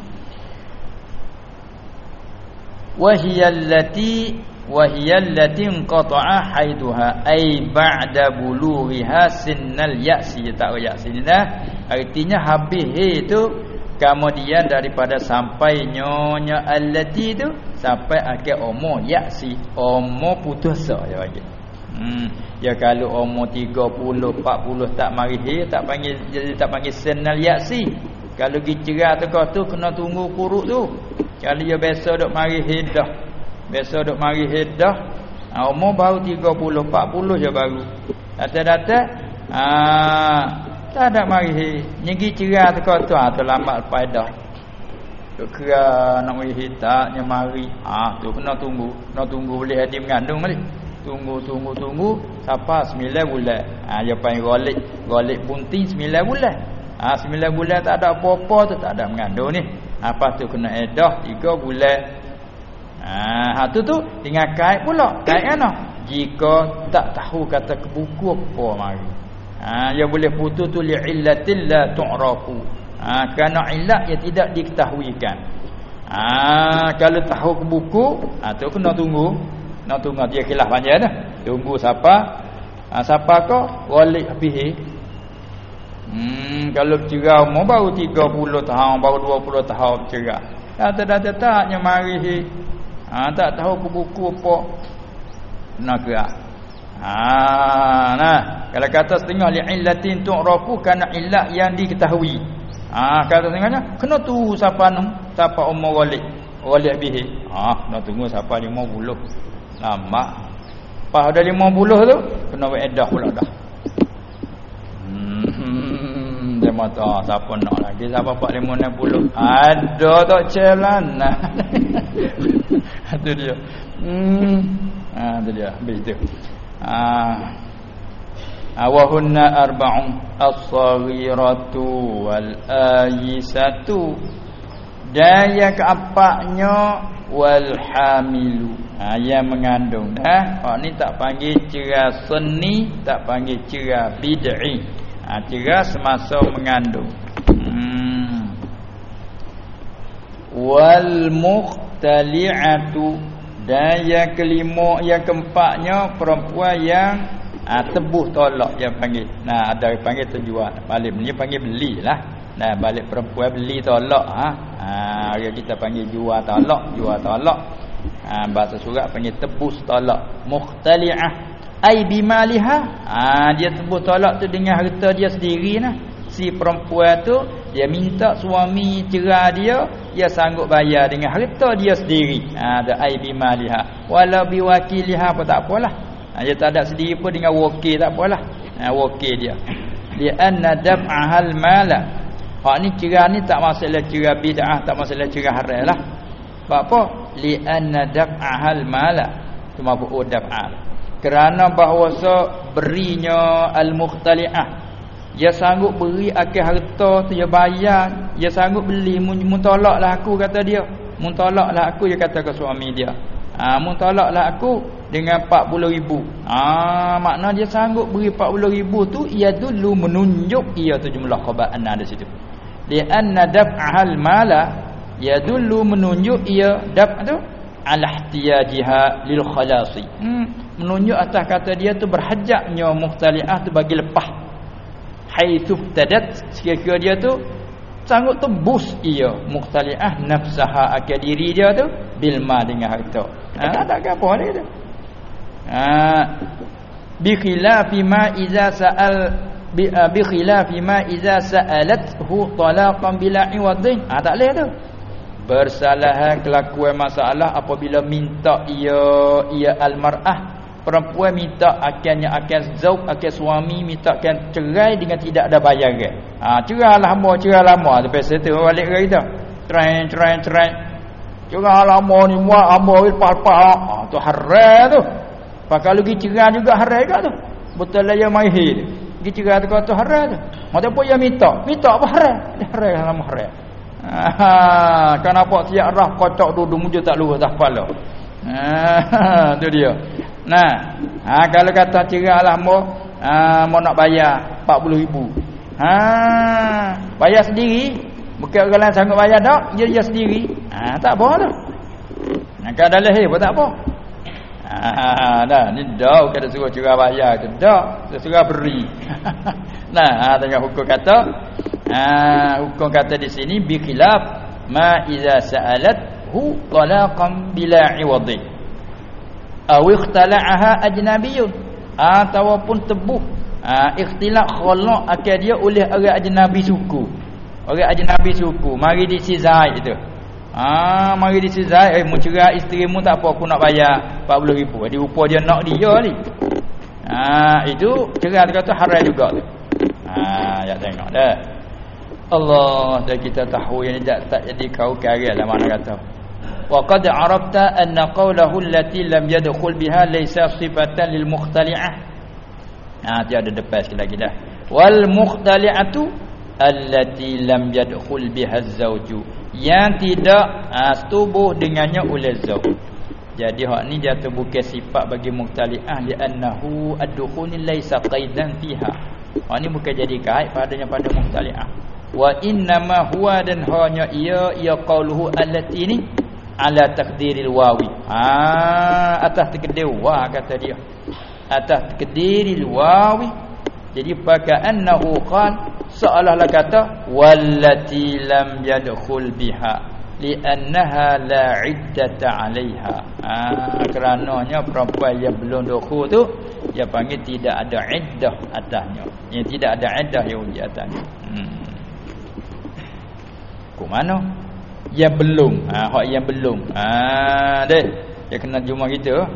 Wa hiya allati wa hiya allati qata'a haiduha ay ba'da bulughiha sinnal ya'si tak ya'si ni dah. Artinya habis itu kemudian daripada sampai nyonya allati tu sampai akhir umur ya'si umur putus ya bagi. Hmm. Ya kalau umur 30 40 tak mari tak panggil jadi tak panggil senal yaksi. Kalau gi cerah tu kau tu kena tunggu kuruk tu. Kalau dia biasa dok mari he dah. Biasa dok mari he dah. Ha, umur baru 30 40 je baru. Data-data ah tak ada mari he. Nyegi cerah tu kau tu ha terlambat lepas dah. Dok kira nak mari he tak nyamari. Ah ha, tu kena tunggu. Nak tunggu boleh hadir mengandung balik tunggu tunggu tunggu sampai sembilan bulan ha dia panggil golik golik bunting sembilan bulan ha sembilan bulan tak ada apa-apa tu tak ada mengandung ni apa tu kena edah tiga bulan ha, ha tu tu tinggal kait pula kait kan jika tak tahu kata ke buku apa mari ha dia boleh putus tu li illatil la tu'rafu ha kerana illat yang tidak diketahuikan ha kalau tahu ke buku ha tu kena tunggu nak tunggu dia khilaf panjang dah. Tunggu siapa? Ha, siapa kau? Walik habis. Hmm, kalau cerah umur baru 30 tahun, baru 20 tahun cerah. Dah tak dah taknya mari Ha, tak tahu ke buku apa. Nak gerak. Ha, nah, kalau kata setengah li illatin tu'rafu kana illat yang diketahui. Ha, kata setengahnya kena tu siapa nu? Siapa umur walik? Walik bihi. Ha, nak tunggu siapa 50 lama pas ada 50 tu kena buat pula dah hmm dia mata siapa nak lagi? Siapa 45 60 ada tak celana itu dia. Hmm ha itu dia. Begitu ah awahunna arba'un as-saghiratu wal ayisatu daya keempatnya wal hamilu ha, yang mengandung. Ha, ni tak panggil cerah seni tak panggil cerah bid'i ha, cerah semasa mengandung. Hmm. wal muhtali'atu dan yang kelima yang keempatnya perempuan yang ha, tebuh tolak yang panggil. Nah ada yang panggil terjual balik ni panggil belilah. Nah balik perempuan beli tolak ha. Ha kita panggil jual tolak jual tolak. Ha, bahasa surat panggil tebus talak mukhtali'ah ai bimaliha? Ha, dia tebus talak tu dengan harta dia sendiri nah. Si perempuan tu dia minta suami cerai dia dia sanggup bayar dengan harta dia sendiri. Ha ada ai bimaliha. Wala biwakiliha apa tak apalah. Ha, dia tak ada sendiri pun dengan wakil tak apalah. Ha wakil dia. Dia anna dab'ahal mala. Hak ni cerai ni tak masalah cerai bid'ah tak masalah cerai haram lah. Apa? Li'anna daf'ahal mala. Cuma buku daf'al. Kerana bahawa berinya al-mukhtali'ah. Dia sanggup beri akhir harta tu dia bayar. Dia sanggup beli. Muntolaklah aku kata dia. Muntolaklah aku dia kata ke suami dia. Ha, muntolaklah aku. dengan 40 ribu ah makna dia sanggup beri 40 ribu tu ia dulu menunjuk ia tu jumlah khabar di situ li anna daf'al mala ia dulu menunjuk ia daf tu ala ihtiyajiha lil khalasi hmm, menunjuk atas kata dia tu berhajatnya muhtaliah tu bagi lepas haitsu tadat sekiranya dia tu sanggup tebus ia muhtaliah nafsaha akan diri dia tu bil ma dengan harta. Ha? Tak ada apa dia tu. Ha? Bi khilafi ma iza sa'al bi, uh, bi khilafi ma iza sa'alathu talaqan bila iwadin. Ha tak leh tu. Bersalahan kelakuan masalah apabila minta ia ia almar'ah perempuan minta akannya akan zauj akan suami minta akan cerai dengan tidak ada bayaran ha cerai lama cerai lama. Lepas tu balik ke kita cerai cerai cerai. Cerai lama ni muak amba lepas lepas ha tu haram tu. Pak kalau pergi cerai juga haram juga tu. Betul lah yang mahir pergi cerai tu kata haram tu. Ataupun yang minta? Minta apa haram haram lama haram ha kan apa siap rah kocok duduk muncul tak luar tak kepala? Ha tu dia Nah, ha, kalau kata cerai lah mo, ha, mo nak bayar 40 ribu. Ha, bayar sendiri. Bukan orang lain sanggup bayar tak, dia dia sendiri. Ha, tak apa tu. Nak ada lahir pun tak apa. Ha, dah, ni dah bukan suruh cerai bayar ke dak, suruh beri. nah, ha, tengok hukum kata, ha, hukum kata di sini bi khilaf ma iza sa'alat hu talaqan bila iwadhi aw ikhtala'aha ajnabiyyun ataupun tebuh ha, ikhtilaf khalaq akan dia oleh orang ajnabi suku. Orang ajnabi suku. Mari di sizai itu ha mari di sizai eh mu cerai isterimu tak apa aku nak bayar 40000 jadi rupa dia nak dia ni. Ha itu cerai kata haram juga. Tu ha ya tengok dah. Allah dah kita tahu yang tak tak jadi kau karya lah mana kata wa qad arafta anna qawlahu allati lam yadkhul biha laysa sifatan lil mukhtali'ah ha نعم ada depan sekali lagi dah. wal mukhtali'atu allati lam yadkhul biha الزوج. Yang tidak ha, tubuh dengannya oleh zau jadi hak ni dia tu bukan sifat bagi mukhtali'ah li annahu ad-dukhul laysa qaidan fiha hak ni bukan jadi kait padanya pada mukhtali'ah wa innamahu huwa dan hanya ia ia qauluhu allati ni ala takdiril wawi. Ah atas takdir wa kata dia. Atas takdiril wawi. Jadi baka annahu qan seolah-olah kata wallati lam yadkhul biha li'annaha la iddata 'alayha. Ah kerananya perempuan yang belum dukhul tu dia panggil tidak ada iddah atasnya. Yang tidak ada iddah yang di atasnya. Hmm. Mana? Yang belum. Ha hak yang belum. Ha deh. Dia kena jumpa kita.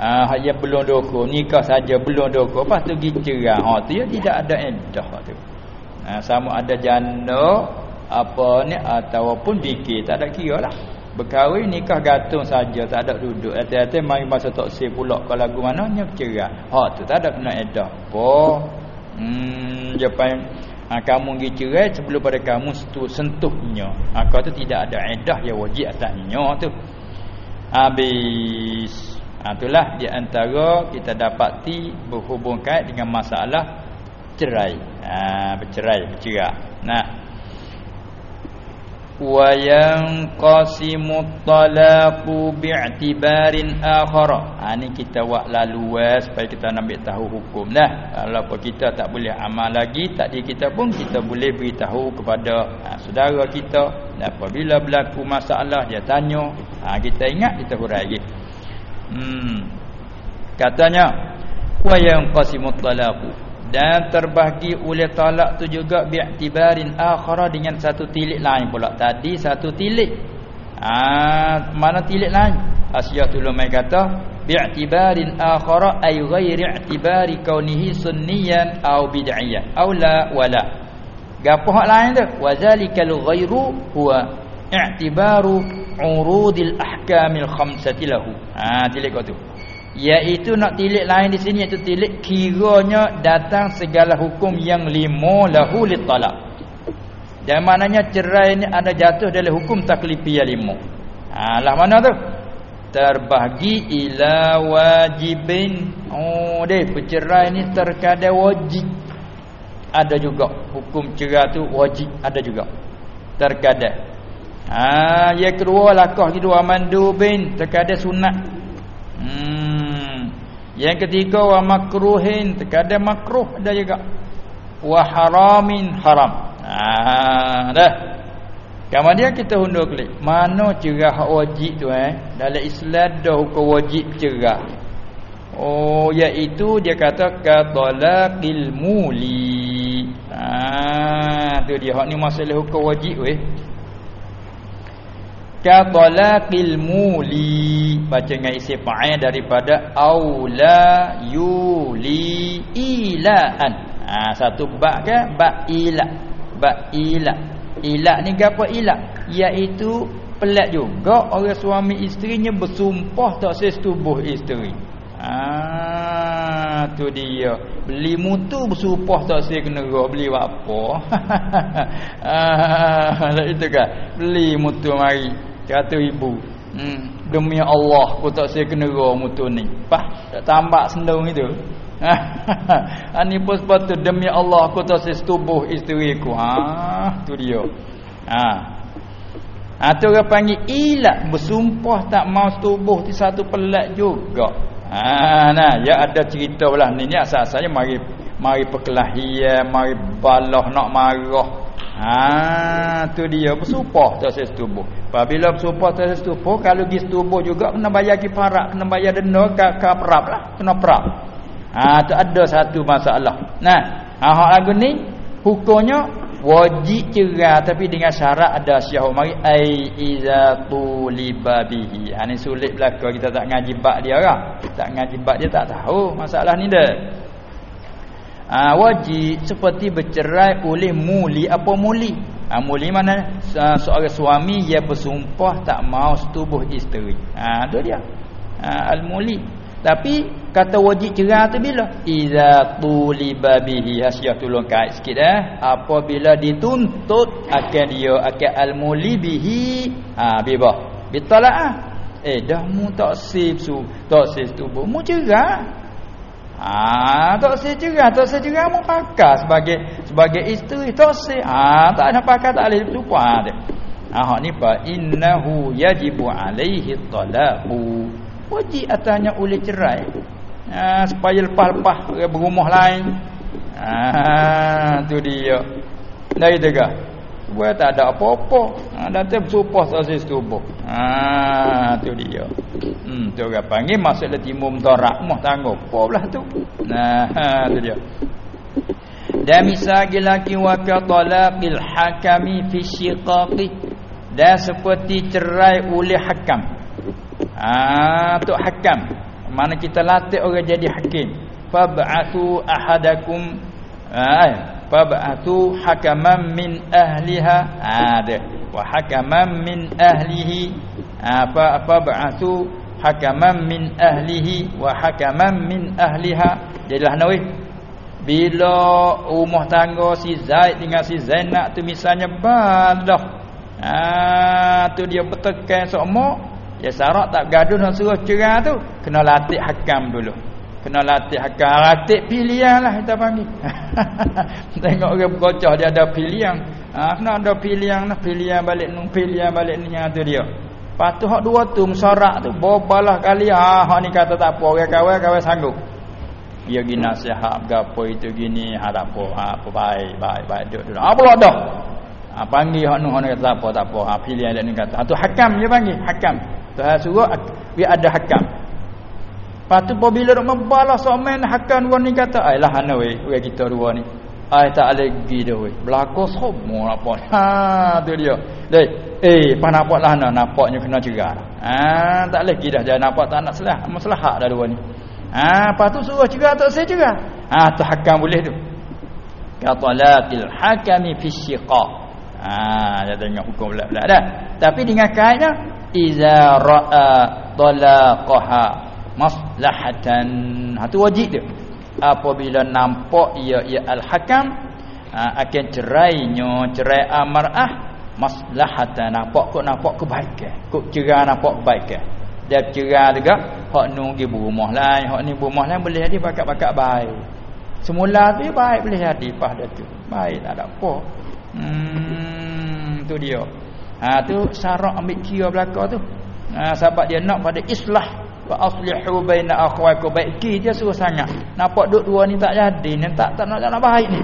Ha hak yang belum doko nikah saja belum doko lepas tu pergi cerai ha tu ya tidak ada iddah tu. Ha sama ada janda apa ni ataupun fikir tak ada kira lah. Berkahwin nikah gantung saja. Tak ada duduk. Hati-hati mai masa save pula kalau lagu mana nya cerai ha tu tak ada kena iddah apa? Hmm dia ha, kamu pergi cerai sebelum pada kamu sentuhnya. Ha, kau tu tidak ada edah yang wajib atasnya tu. Habis. Ha, itulah di antara kita dapati berhubung kait dengan masalah cerai. Ha, bercerai bercerai nah wa yanqasimu talaqu bi'tibarin akhara ha ni kita buat lalu eh, supaya kita ambil tahu hukum dah. Kalau apa kita tak boleh amal lagi tak di kita pun kita boleh beritahu kepada ha, saudara kita. Dan apabila berlaku masalah dia tanya. Ha, kita ingat kita hurai lagi. Hmm. Katanya wa yanqasimu talaqu dan terbahagi oleh talak tu juga bi'tibarin akhara dengan satu tilik lain pula. Tadi satu tilik. Ah mana tilik lain? Asyatul mai kata bi'tibarin akhara ay ghairi i'tibari kaunihi sunniyan aw bid'iyan aw la wala gapo hak lain tu? Wazalikal ghairu huwa i'tibaru urudil ahkamil khamsati lahu. Ah tilik kau tu Iaitu nak tilik lain di sini iaitu tilik kiranya datang segala hukum yang lima lahu li talak. Dan maknanya cerai ni ada jatuh dalam hukum taklifi yang lima. Ha lah mana tu? terbahagi ila wajibin. Oh deh bercerai ni terkadang wajib. Ada juga. Hukum cerai tu wajib ada juga. Terkadang. Ah yang kedua lakah kedua mandubin terkadang sunat yang ketiga wa makruhin terkadang makruh ada juga wa haramin haram ah dah Kemudian kita hundur klik. Mana cerah wajib tu eh? Dalam Islam dah hukum wajib cerah. Oh, iaitu dia kata qatalaqil muli. Ah, tu dia hak ni masalah hukum wajib weh. Qatalaqil muli. Baca dengan isi fa'il daripada aula yuli ilaan. Ah, satu ba ke? Ba ila. Ba ila. Ilak ni apa ilak? Iaitu pelat juga orang suami isterinya bersumpah tak setubuh isteri. Ah, tu dia. Beli mutu bersumpah tak saya kena beli apa? ah, itu kan. Beli mutu mari. Kata ibu. Hmm, demi Allah aku tak saya kena mutu ni. Pah, tak tambah sendung itu. Ani pun sepatu demi Allah aku tak setubuh isteri ku. Ha, tu dia. Ha. Ha orang panggil ilat bersumpah tak mau setubuh di satu pelat juga. Ha nah ya ada cerita belah ni ni asal-asalnya mari mari perkelahian, mari balah nak marah. Ha tu dia bersumpah tak setubuh. Apabila bersumpah tak setubuh kalau gi setubuh juga kena bayar kifarat, kena bayar denda ke ke perap lah, kena perap. Ha tu ada satu masalah. Nah, ha hak lagu ni hukumnya wajib cerai tapi dengan syarat ada syahud mari ai iza tuliba bihi. Ha ni sulit belaka kita tak ngaji bab dia orang. Tak ngaji bab dia tak tahu masalah ni dah. Ha, wajib seperti bercerai oleh muli apa muli? Ha, muli mana seorang suami yang bersumpah tak mau setubuh isteri. Ha tu dia. Ha, al-muli. Tapi kata wajib cerah tu bila? Iza tuliba bihi hasyah tolong kait sikit eh. Apabila dituntut akan dia akan al-muli bihi ha bebah. Bitalaah. Eh dah mu tak sip su, tak sip tubuh mu cerah. Ah, tak sip cerah, tak sip cerah mu pakai sebagai sebagai isteri tak sip. Ah, tak ada pakai tak boleh tupa dia. Ah, ni pa innahu yajibu alaihi talaqu wajib atasnya oleh cerai ha, supaya lepas-lepas berumah lain. Ha, tu dia. Dari tegak. Buat tak ada apa-apa. Ha, dan tu bersupah sasis tubuh ha, tu dia. Hmm, tu orang panggil le timur mentarak mah tangguh. Apa belah tu? Nah ha, tu dia. Dan misal lagi wa ka talaqil hakami fi syiqaqi. Dan seperti cerai oleh hakam. Ah tu hakam. Mana kita latih orang jadi hakim. Fab'athu ahadakum ah fab'athu hakaman min ahliha ada wa hakaman min ahlihi apa fab'athu hakaman min ahlihi wa hakaman min ahliha. Jadilah nawi bila rumah tangga si Zaid dengan si Zainab tu misalnya balah. Ah tu dia bertekan semua Ya syarat tak gaduh nak suruh cerai tu kena latih hakam dulu. Kena latih hakam, latih pilihan lah kita panggil. Tengok orang berkocah dia ada pilihan. Ha, kena ada pilihan lah, pilihan balik nung pilihan balik ni yang tu dia. Patu hak dua tu musyarak tu bobalah kali ah hak ni kata tak apa orang kawan kawan sanggup. Dia gini nasihat gapo itu gini harap apa ha, apa baik baik baik duduk duduk. Apa dah? Ha, panggil hak nu hak kata apa tak apa ha, pilihan dia ni kata. Ha, tu hakam dia panggil hakam. Tuhan suruh biar ada hakam. Patu apabila nak membalas somen hakam dua ni kata, "Ailah ana we, we kita dua ni." Ai tak lagi dah we. Belako semua apa. Ha tu dia. Dei, eh pa nampak lah ana nampaknya kena cerah. Ha tak lagi dah jangan nampak tak nak selah, maslahat dah dua ni. Ha patu suruh cerah tak saya cerah. Ha tu hakam boleh tu. Qatalaqil hakami fi syiqaq. Ha dia tengok hukum pula-pula dah. Tapi dengan kaitnya iza ra'a talaqaha maslahatan. Ha tu wajib dia. Apabila nampak ia ia al-hakam ha, akan cerainya cerai amarah maslahatan. Nampak kok nampak kebaikan. Kok cerai nampak kebaikan. Dia cerah juga hak nu pergi berumah lain hak ni berumah lain boleh jadi bakat-bakat baik. Semula tu baik boleh jadi. Pada tu baik tak ada apa. Hmm tu dia ha tu syarat ambil kira belaka tu. Ha sebab dia nak pada islah. Wa aslihu baina akhwaikum baik dia suruh sangat. Nampak duk dua ni tak jadi ni tak tak nak nak baik ni.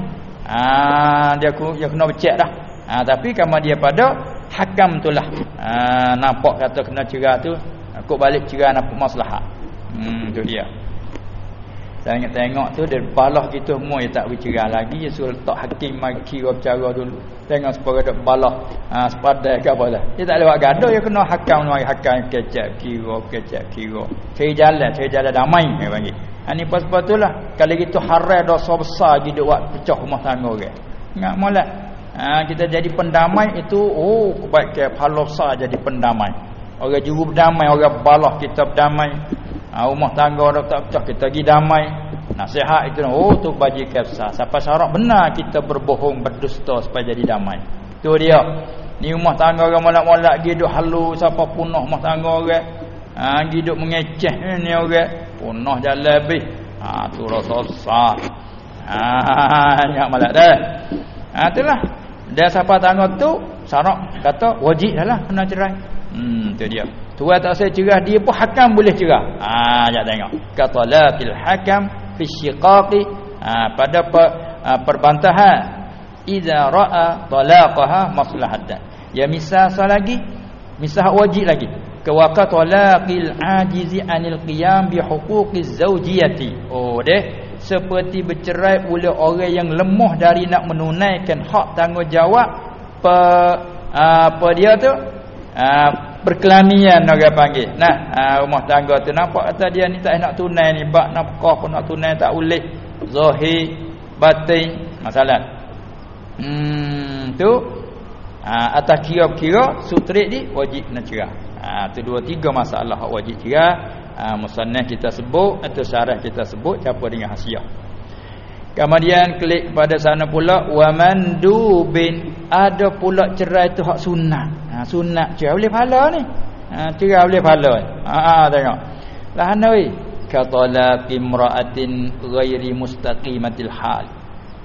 Ha dia aku dia kena becek dah. Ha tapi kamu dia pada hakam itulah. Ha nampak kata kena cerah tu aku balik cerah nampak maslahat hmm tu dia saya ingat tengok tu dia balah kita semua dia tak bercerah lagi. Dia suruh letak hakim maki bercara dulu. Tengok supaya ada balah. Ha, sepadan ke apa lah dia tak lewat gaduh dia kena hakam mari hakam kecap kira kecap kira. Cari jalan cari jalan damai dia panggil. Ha, ni pas-pas tu lah kalau gitu haram dosa besar jadi buat pecah rumah tangga orang. Ingat molek ha, kita jadi pendamai itu oh baik ke pahala besar jadi pendamai. Orang juru berdamai orang balah kita berdamai ha, rumah tangga dah tak pecah kita pergi damai. Nasihat itu oh tu bagi kefsah siapa syarat benar kita berbohong berdusta supaya jadi damai. Tu dia. Ni rumah tangga orang molak-molak hidup halu siapa punah rumah tangga orang. Ha, hidup mengeceh ni orang. Punah jalan lebih. Ha, tu rasa sah. Ha, ingat malak dah. Ha, itulah. Dia siapa tangga tu syarat kata wajib dah lah kena cerai. Hmm tu dia Tuan tak saya cerah dia pun hakam boleh cerah. Ha jap tengok. Qatalaqil hakam fi syiqaqi ha, pada per, ha, perbantahan idza ra'a talaqaha maslahatan. Ya misal lagi, misal wajib lagi. Kawaqa talaqil ajizi anil qiyam bi huquqiz zawjiyati. Oh deh seperti bercerai oleh orang yang lemah dari nak menunaikan hak tanggungjawab apa dia tu? Ha, perkelanian orang panggil. Nah, ha, rumah tangga tu nampak kata dia ni tak nak tunai ni, bab nafkah pun nak tunai tak boleh. Zahir, batin, masalah. Hmm, tu ha, atas kira-kira sutrik ni wajib nak cerah. Ha, tu dua tiga masalah wajib cerah. Ha, musannah kita sebut atau syarah kita sebut siapa dengan hasiah. Kemudian klik pada sana pula wa mandubin ada pula cerai tu hak sunat. Ha sunat cerai boleh pahala ni. Ha cerai boleh pahala. Ha, ha tengok. Lah oi katala imra'atin ghairi mustaqimatil hal.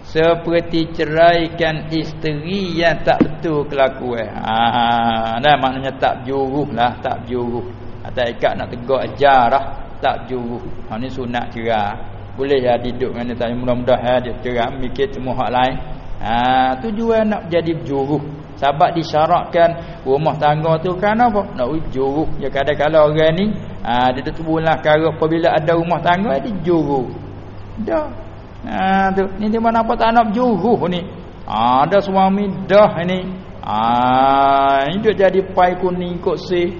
Seperti ceraikan isteri yang tak betul kelakuan. Ha nah maknanya tak juruh lah, tak juruh. Atau ikat nak tegak ajarah, tak juruh. Ha ni sunat cerai boleh ya duduk dengan dia mudah-mudahan dia ceram mikir semua hak lain. Ha tujuan nak jadi juruh. Sebab disyaratkan rumah tangga tu kan apa? Nak juruh. Ya kadang-kadang orang ni ha dia tu bulan kara apabila ada rumah tangga dia juruh. Dah. Ha tu. Ni di mana apa tak nak juruh ni? Ha ada suami dah ni. Ha ini dia jadi pai kuning kok si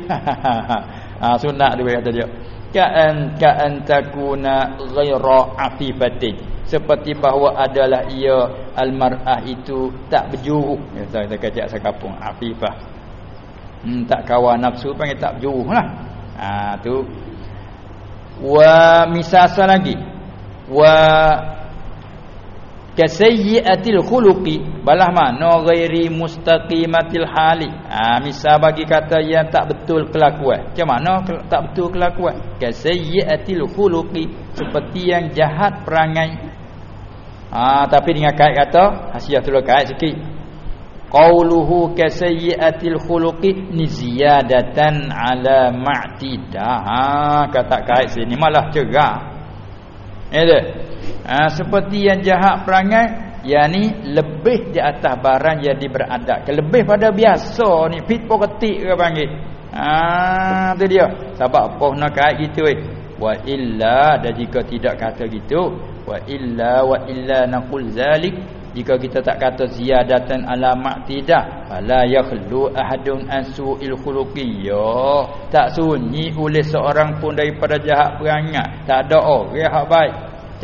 ha sunat dia kata dia ka'an ka'an takuna ghaira afifatin seperti bahawa adalah ia almar'ah itu tak berjuruh. Ya kita kata sekapung afifah hmm, tak kawan nafsu panggil tak berjuruh lah. Ha tu. Wa misasa lagi. Wa kasayyi'atil khuluqi. Balah mana ghairi mustaqimatil hali. Ha misal bagi kata yang tak betul kelakuan. Macam mana tak betul kelakuan? Kasayyi'atil khuluqi. Seperti yang jahat perangai. Ha tapi dengan kait kata hasiah tu kait sikit. Qauluhu kasayyi'atil khuluqi ni ziyadatan ala ma'tidah ha kata kait sini malah cerah Ya ha, seperti yang jahat perangai yakni lebih di atas barang yang diberadab lebih pada biasa ni fit poketik ke panggil. Ha tu dia. Sebab apa nak kait gitu eh wa illa dan jika tidak kata gitu wa illa wa illa naqul zalik jika kita tak kata ziyadatan alamat tidak fala yakhlu ahadun an su'il khuluqiyya tak sunyi oleh seorang pun daripada jahat perangai tak ada orang yang baik.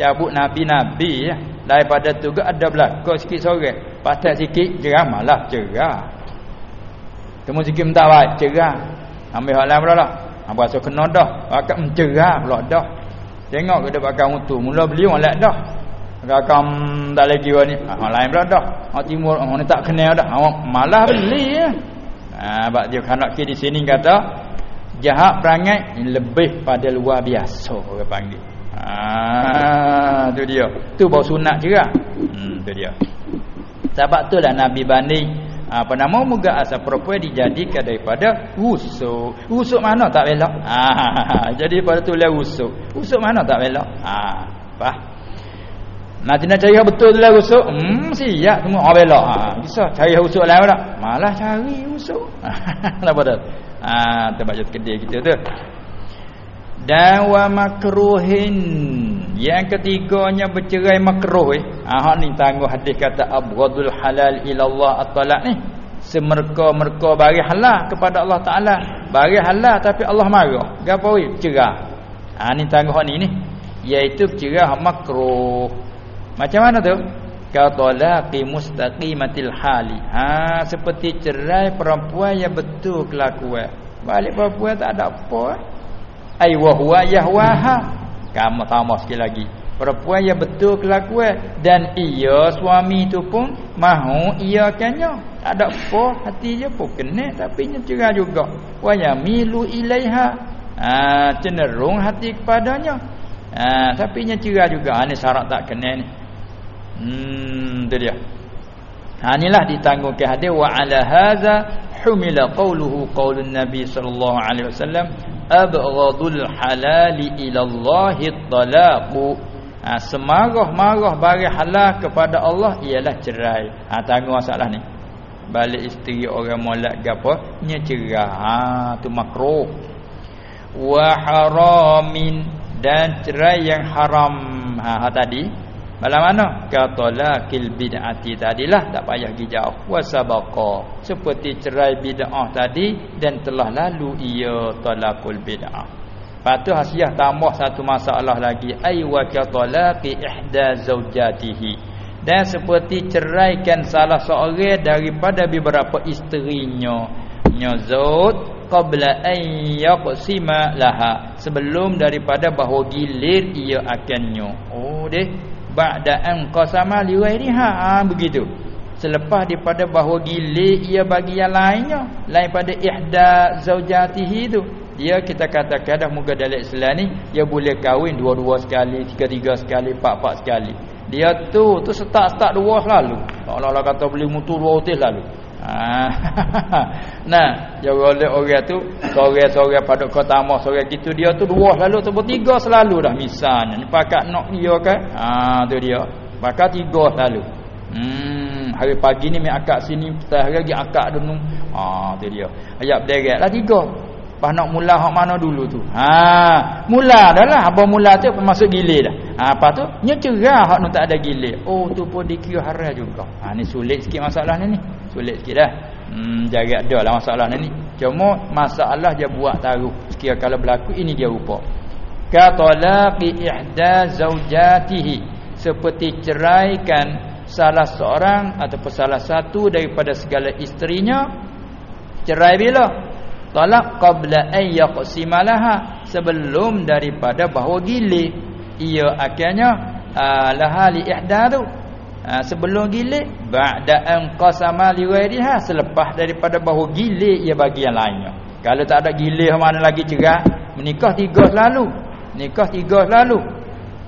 Cabut nabi-nabi ya. daripada tu juga ada belaka sikit sore. Patah sikit cerah malah cerah temu sikit minta baik cerah ambil hal lain pula lah. Apa rasa kena dah. Pakat mencerah pula dah. Tengok kita pakai mutu. Mula beli orang lek dah rakam tak lagi orang ni. Hal lain pula dah. Orang timur orang ni tak kenal dah. Orang malah beli ya. Ha, sebab dia kanak di sini kata jahat perangai lebih pada luar biasa orang panggil. Ah tu dia. Tu baru sunat juga. Hmm tu dia. Sebab itulah nabi banding apa nama muga asal perempuan dijadikan daripada rusuk rusuk mana tak belok? Ah jadi pada tu lah rusuk rusuk mana tak belok? Ah apa nak nak cari betul tu lah rusuk. Hmm, siap semua. Oh, belok. Ha, bisa cari rusuk lain tak? Malah cari rusuk. Kenapa dah? Ha, tempat jatuh kedai kita tu. Dan wa makruhin. Yang ketiganya bercerai makruh eh. Ha, ni tangguh hadis kata abghadul halal ilallah at-talaq ni. Semerka-merka bagi halal kepada Allah Ta'ala. Bagi halal tapi Allah marah. Gapa weh? Cerah. Ha, ni tangguh ni ni. Iaitu cerah makruh. Macam mana tu? Qatalaqi mustaqimatil hali. Ha seperti cerai perempuan yang betul kelakuan. Balik perempuan tak ada apa. Eh? Ai wa huwa yahwaha. Kamu tambah sekali lagi. Perempuan yang betul kelakuan dan ia suami tu pun mahu ia kanya. Tak ada apa hati dia pun kena tapi nya cerai juga. Wa yamilu ilaiha. Ha cenderung hati kepadanya. Ha tapi nya cerai juga. Ha ni syarat tak kena ni. Hmm tu dia. Ha inilah ditanggungkan hadis wa ala hadza humila qawluhu qaulun nabi sallallahu alaihi wasallam abghadul halali ila Allah at-talaq. Ha semarah-marah bagi halal kepada Allah ialah cerai. Ha tanggung masalah ni. Balik isteri orang molek gapo? Nya cerai. Ha tu makruh. Wa haramin dan cerai yang haram. Ha, ha tadi Malam mana? Katalakil bid'ati tadilah tak payah pergi jauh. Wasabaqa. Seperti cerai bid'ah tadi dan telah lalu ia talakul bid'ah. Patu hasiah tambah satu masalah lagi. Ay wa katalaqi ihda zaujatihi. Dan seperti ceraikan salah seorang daripada beberapa isterinya. Nya zaud qabla an yaqsima laha. Sebelum daripada bahawa gilir ia akannya. Oh deh ba'da an qasama li ha, begitu. Selepas daripada bahawa gile ia bagi yang lainnya. Lain pada ihda zaujatihi tu. Dia kita katakan dah muka dalam Islam ni dia boleh kahwin dua-dua sekali tiga-tiga sekali empat-empat sekali. Dia tu tu setak-setak dua selalu. Allah kata beli mutu dua hotel lalu Ah. nah, jaga oleh orang tu, sore-sore pada kota amah sore gitu dia tu dua selalu tu bertiga selalu dah misalnya. Ni pakat nak dia kan? Ah tu dia. Pakat tiga selalu. Hmm, hari pagi ni mai akak sini, petang hari lagi akak dunu. Ah tu dia. Ayat berderet lah tiga. Pas nak mula hak mana dulu tu? Ha, mula dah lah. Apa mula tu masuk gilir dah. Ha, apa tu? Nya cerah hak nak tak ada gilir. Oh, tu pun dikira haram juga. Ha, ni sulit sikit masalah ni ni. Sulit sikit dah. Hmm, jaga dah lah masalah ni ni. Cuma masalah dia buat taruh. Sekira kalau berlaku ini dia rupa. Katalaqi ihda zaujatihi. Seperti ceraikan salah seorang ataupun salah satu daripada segala isterinya. Cerai bila? talak qabla an yaqsimalaha sebelum daripada bahawa gilir ia akhirnya uh, laha li ihda tu. Uh, sebelum gilir ba'da an qasama li ghairiha selepas daripada bahawa gilir ia bagi yang lainnya. Kalau tak ada gilir mana lagi cerah menikah tiga selalu. Nikah tiga selalu.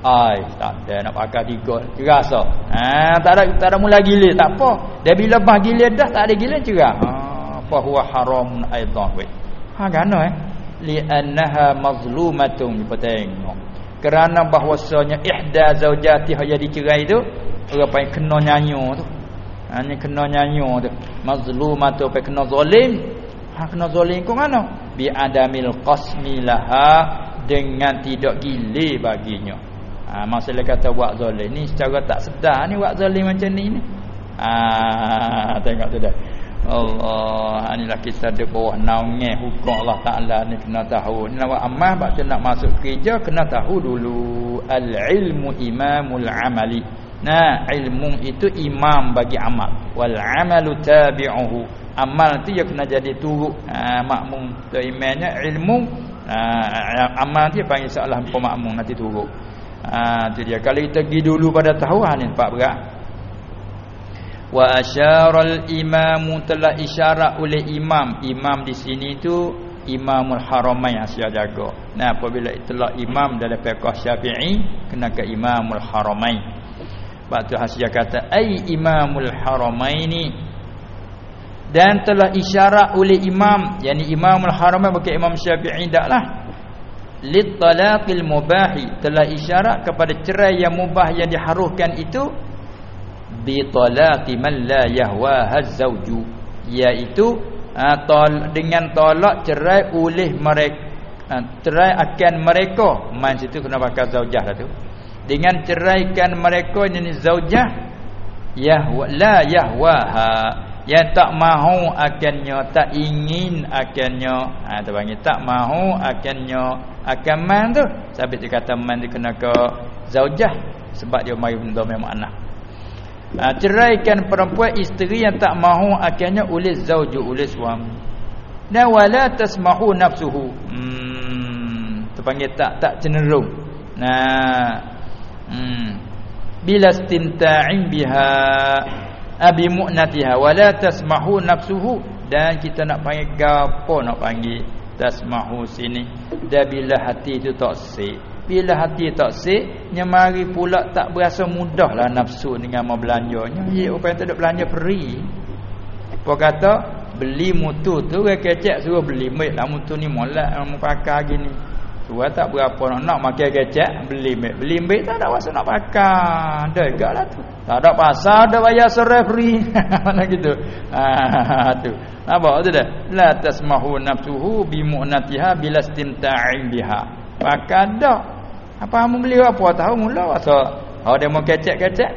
Ai tak ada nak pakai tiga rasa ha tak ada tak ada mula gilir tak apa. Dia bila bah gilir dah tak ada gilir cerah ha fa huwa haramun aidan. Ha kerana eh. Li annaha mazlumatun tengok kerana bahwasanya ihda zaujati yang dicerai tu orang panggil kena nyanyo tu. Hanya ha, kena nyanyo tu. Mazlumatu apa kena zalim ha kena zalim ke mana? Bi adamil qasmi laha dengan tidak gile baginya. Ha masalah kata buat zalim ni secara tak sedar ni buat zalim macam ni ni. Ha tengok tu dah Allah inilah kita di bawah naungnya hukum Allah Taala ni kena tahu. Ni nak amal baca nak masuk kerja kena tahu dulu. Al ilmu imamul amali. Nah ilmu itu imam bagi amal. Wal amalu tabi'uhu. Amal tu dia kena jadi turut ha, makmum tu imannya ilmu ha, amal tu panggil seolah pemakmum nanti turut ha, tu dia. Kalau kita pergi dulu pada tahu ni pak berat wa asyaral imam telah isyarat oleh imam. Imam di sini tu imamul haramain asia jaga. Nah apabila itulah imam dalam fiqh syafi'i kena ke imamul haramain. Sebab tu hasia kata ai imamul haramaini dan telah isyarat oleh imam. Yakni imamul haramain bukan imam syafi'i daklah lit talaqil mubahi. Telah isyarat kepada cerai yang mubah yang diharuhkan itu bi talaqi man la yahwa hazzauju iaitu ha, tol, dengan tolak cerai oleh mereka ha, cerai akan mereka. Man situ kena pakai zaujah lah tu. Dengan ceraikan mereka ini zaujah yahwa la yahwaha. Yang tak mahu akannya tak ingin akannya ha tu panggil tak mahu akannya akan man tu. Sebab dia kata man dia kena ke zaujah sebab dia mari benda memang anak ha, ceraikan perempuan isteri yang tak mahu akhirnya oleh zauju oleh suami. Dan wala tasmahu nafsuhu. Hmm terpanggil tak tak cenderung. Nah hmm. Bila istimta'in biha abi mu'natiha wala tasmahu nafsuhu. Dan kita nak panggil gapo nak panggil tasmahu sini? Dan bila hati itu tak sik bila hati tak sik nyemari pula tak berasa mudahlah nafsu dengan mau belanjanya. Ya orang yang tak ada belanja free apa kata beli mutu tu kecek suruh beli. Baik lah mutu ni molek mau pakai gini Tua tak berapa nak nak makan kecek beli baik beli baik tak ada rasa nak pakai. Ada gaklah tu. Tak ada pasal ada bayar sore free mana gitu. Ah tu. Apa tu dah. La tasmahu nafsuhu bi mu'natiha bila istimta'in biha. Pakai dak apa kamu beli? Apa tahu? Mula rasa oh dia mau kecek-kecek.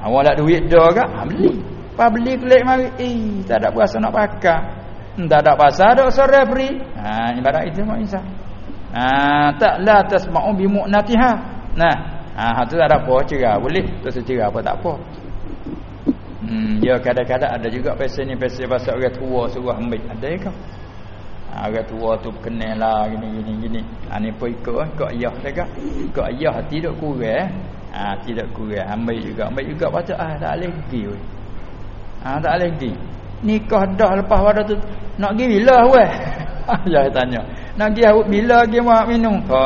Awak nak duit dah ke? Ha, beli. Apa beli kelik mari? Eh tak ada berasa nak pakai. Tak ada pasal ada sore free ha ibarat itu mak insya ha tak la tasma'u bi mu'natiha nah Ha tu tak ada apa? Cerah boleh. Tu cerah apa tak apa. Hmm ya kadang-kadang ada juga pasal ni pasal pasal orang tua suruh ambil. Ada ke? Ha, orang tua tu kenal lah gini gini gini. Ha ni pun ikut eh, ikut ayah dekat. Ikut ayah tidak kurang eh. Ha tidak kurang ambil juga ambil juga baca ah tak boleh pergi weh. Ha tak boleh pergi. Nikah dah lepas pada tu nak pergi bila weh? ya tanya. Nak pergi bila pergi mak minum? Ha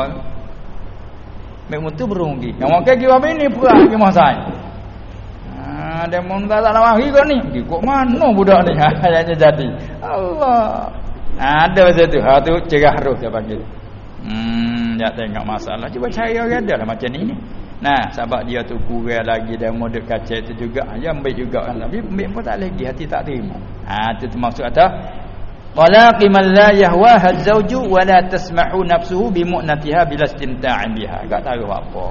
Mek mutu berunggi. Yang makan jiwa ini perah ke masa ni. Ha dia mun tak mari kau ni. Pergi kok mana budak ni? Ha jadi. Allah. Ha, ada macam tu. Ha tu cerah roh dia panggil. Hmm dia tengok masalah. Cuba cari orang ada lah macam ni ni. Nah, sebab dia tu kurang lagi dan model kaca itu juga. Ya ambil juga kan. Tapi ambil pun tak lagi hati tak terima. Ha tu termasuk atau Talaqi man la yahwaha az-zawju wa la tasma'u nafsuhu bi mu'natiha bila istimta'in biha. Tak tahu apa.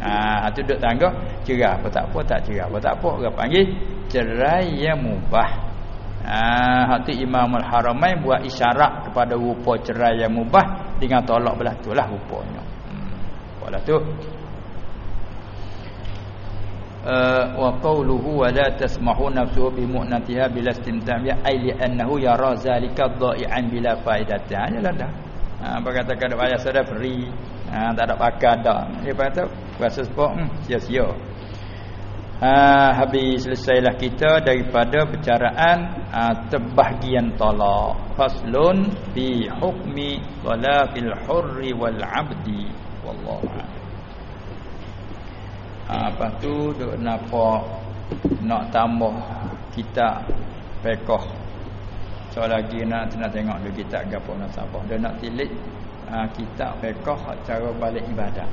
Ha, tu duduk tangga, cerai apa tak apa, tak cerai apa tak apa. Orang panggil cerai yang mubah. Ha, hati Imam Al-Haramain buat isyarat kepada rupa cerai yang mubah dengan tolak belah tu lah rupanya. Hmm. Walah tu. Wa qawluhu wa la tasmahu nafsuhu bi mu'natiha bila istimtamiya ay li annahu yara zalika dha'i'an bila faidati ha jalan dah. Ha apa kata kada bayar sudah free ha tak ada pakai dak. Dia kata rasa sebab hmm, sia-sia ha habis selesailah kita daripada percaraan ha, terbahagian talak. Faslun fi hukmi talaqil hurri wal 'abdi. Wallahu ha, Lepas tu duk nampak Nak tambah kita Pekoh. So lagi nak, nak tengok dulu kita Gapa nak sabah Dia nak tilik ha, Kita pekoh cara balik ibadat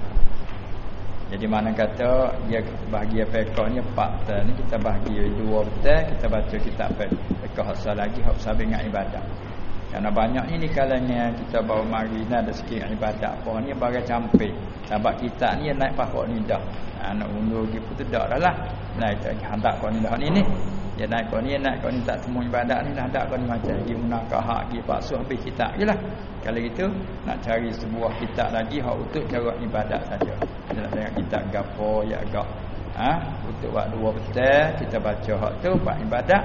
jadi mana kata dia bahagia ni empat ni kita bahagia dua betul kita baca kita pekoh asal lagi hak sampai dengan ibadat. Karena banyak ni kalanya kita bawa mari ada sikit ibadat apa ni bagai campur. Sebab kita ni naik pahok ni dah. Ha, nak undur pun tidak dah lah. Nah itu hendak kau ni dah. Ni ni dia naik kau ni naik kau ni tak semua ibadat ni hendak kau ni macam lagi munakah hak pergi paksu habis kita je lah. Kalau gitu nak cari sebuah kitab lagi hak untuk cara ibadat saja. Nak tengok kitab gapo ya agak ha? untuk buat dua betul kita baca hak tu buat ibadat.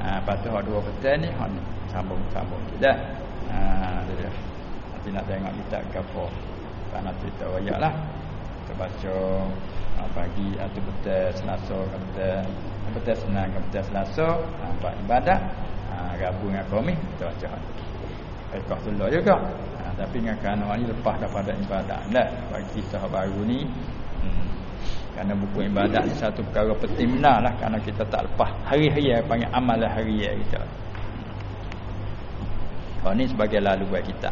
Ha, lepas tu hak dua betul ni hak ni sambung-sambung kita ha, nanti nak tengok kitab gapo. Tak nak cerita wayak lah. Kita baca ha, pagi atau betul selasa betul betul senang betul selasa ha, buat ibadat ha, gabung dengan komik kita baca Rekah tula juga ha, Tapi dengan kerana ni lepas daripada ibadat lah Bagi kisah baru ni hmm. Kerana buku ibadat ni satu perkara penting benar lah Kerana kita tak lepas hari-hari Panggil amal hari kita hmm. Oh ni sebagai lalu buat kita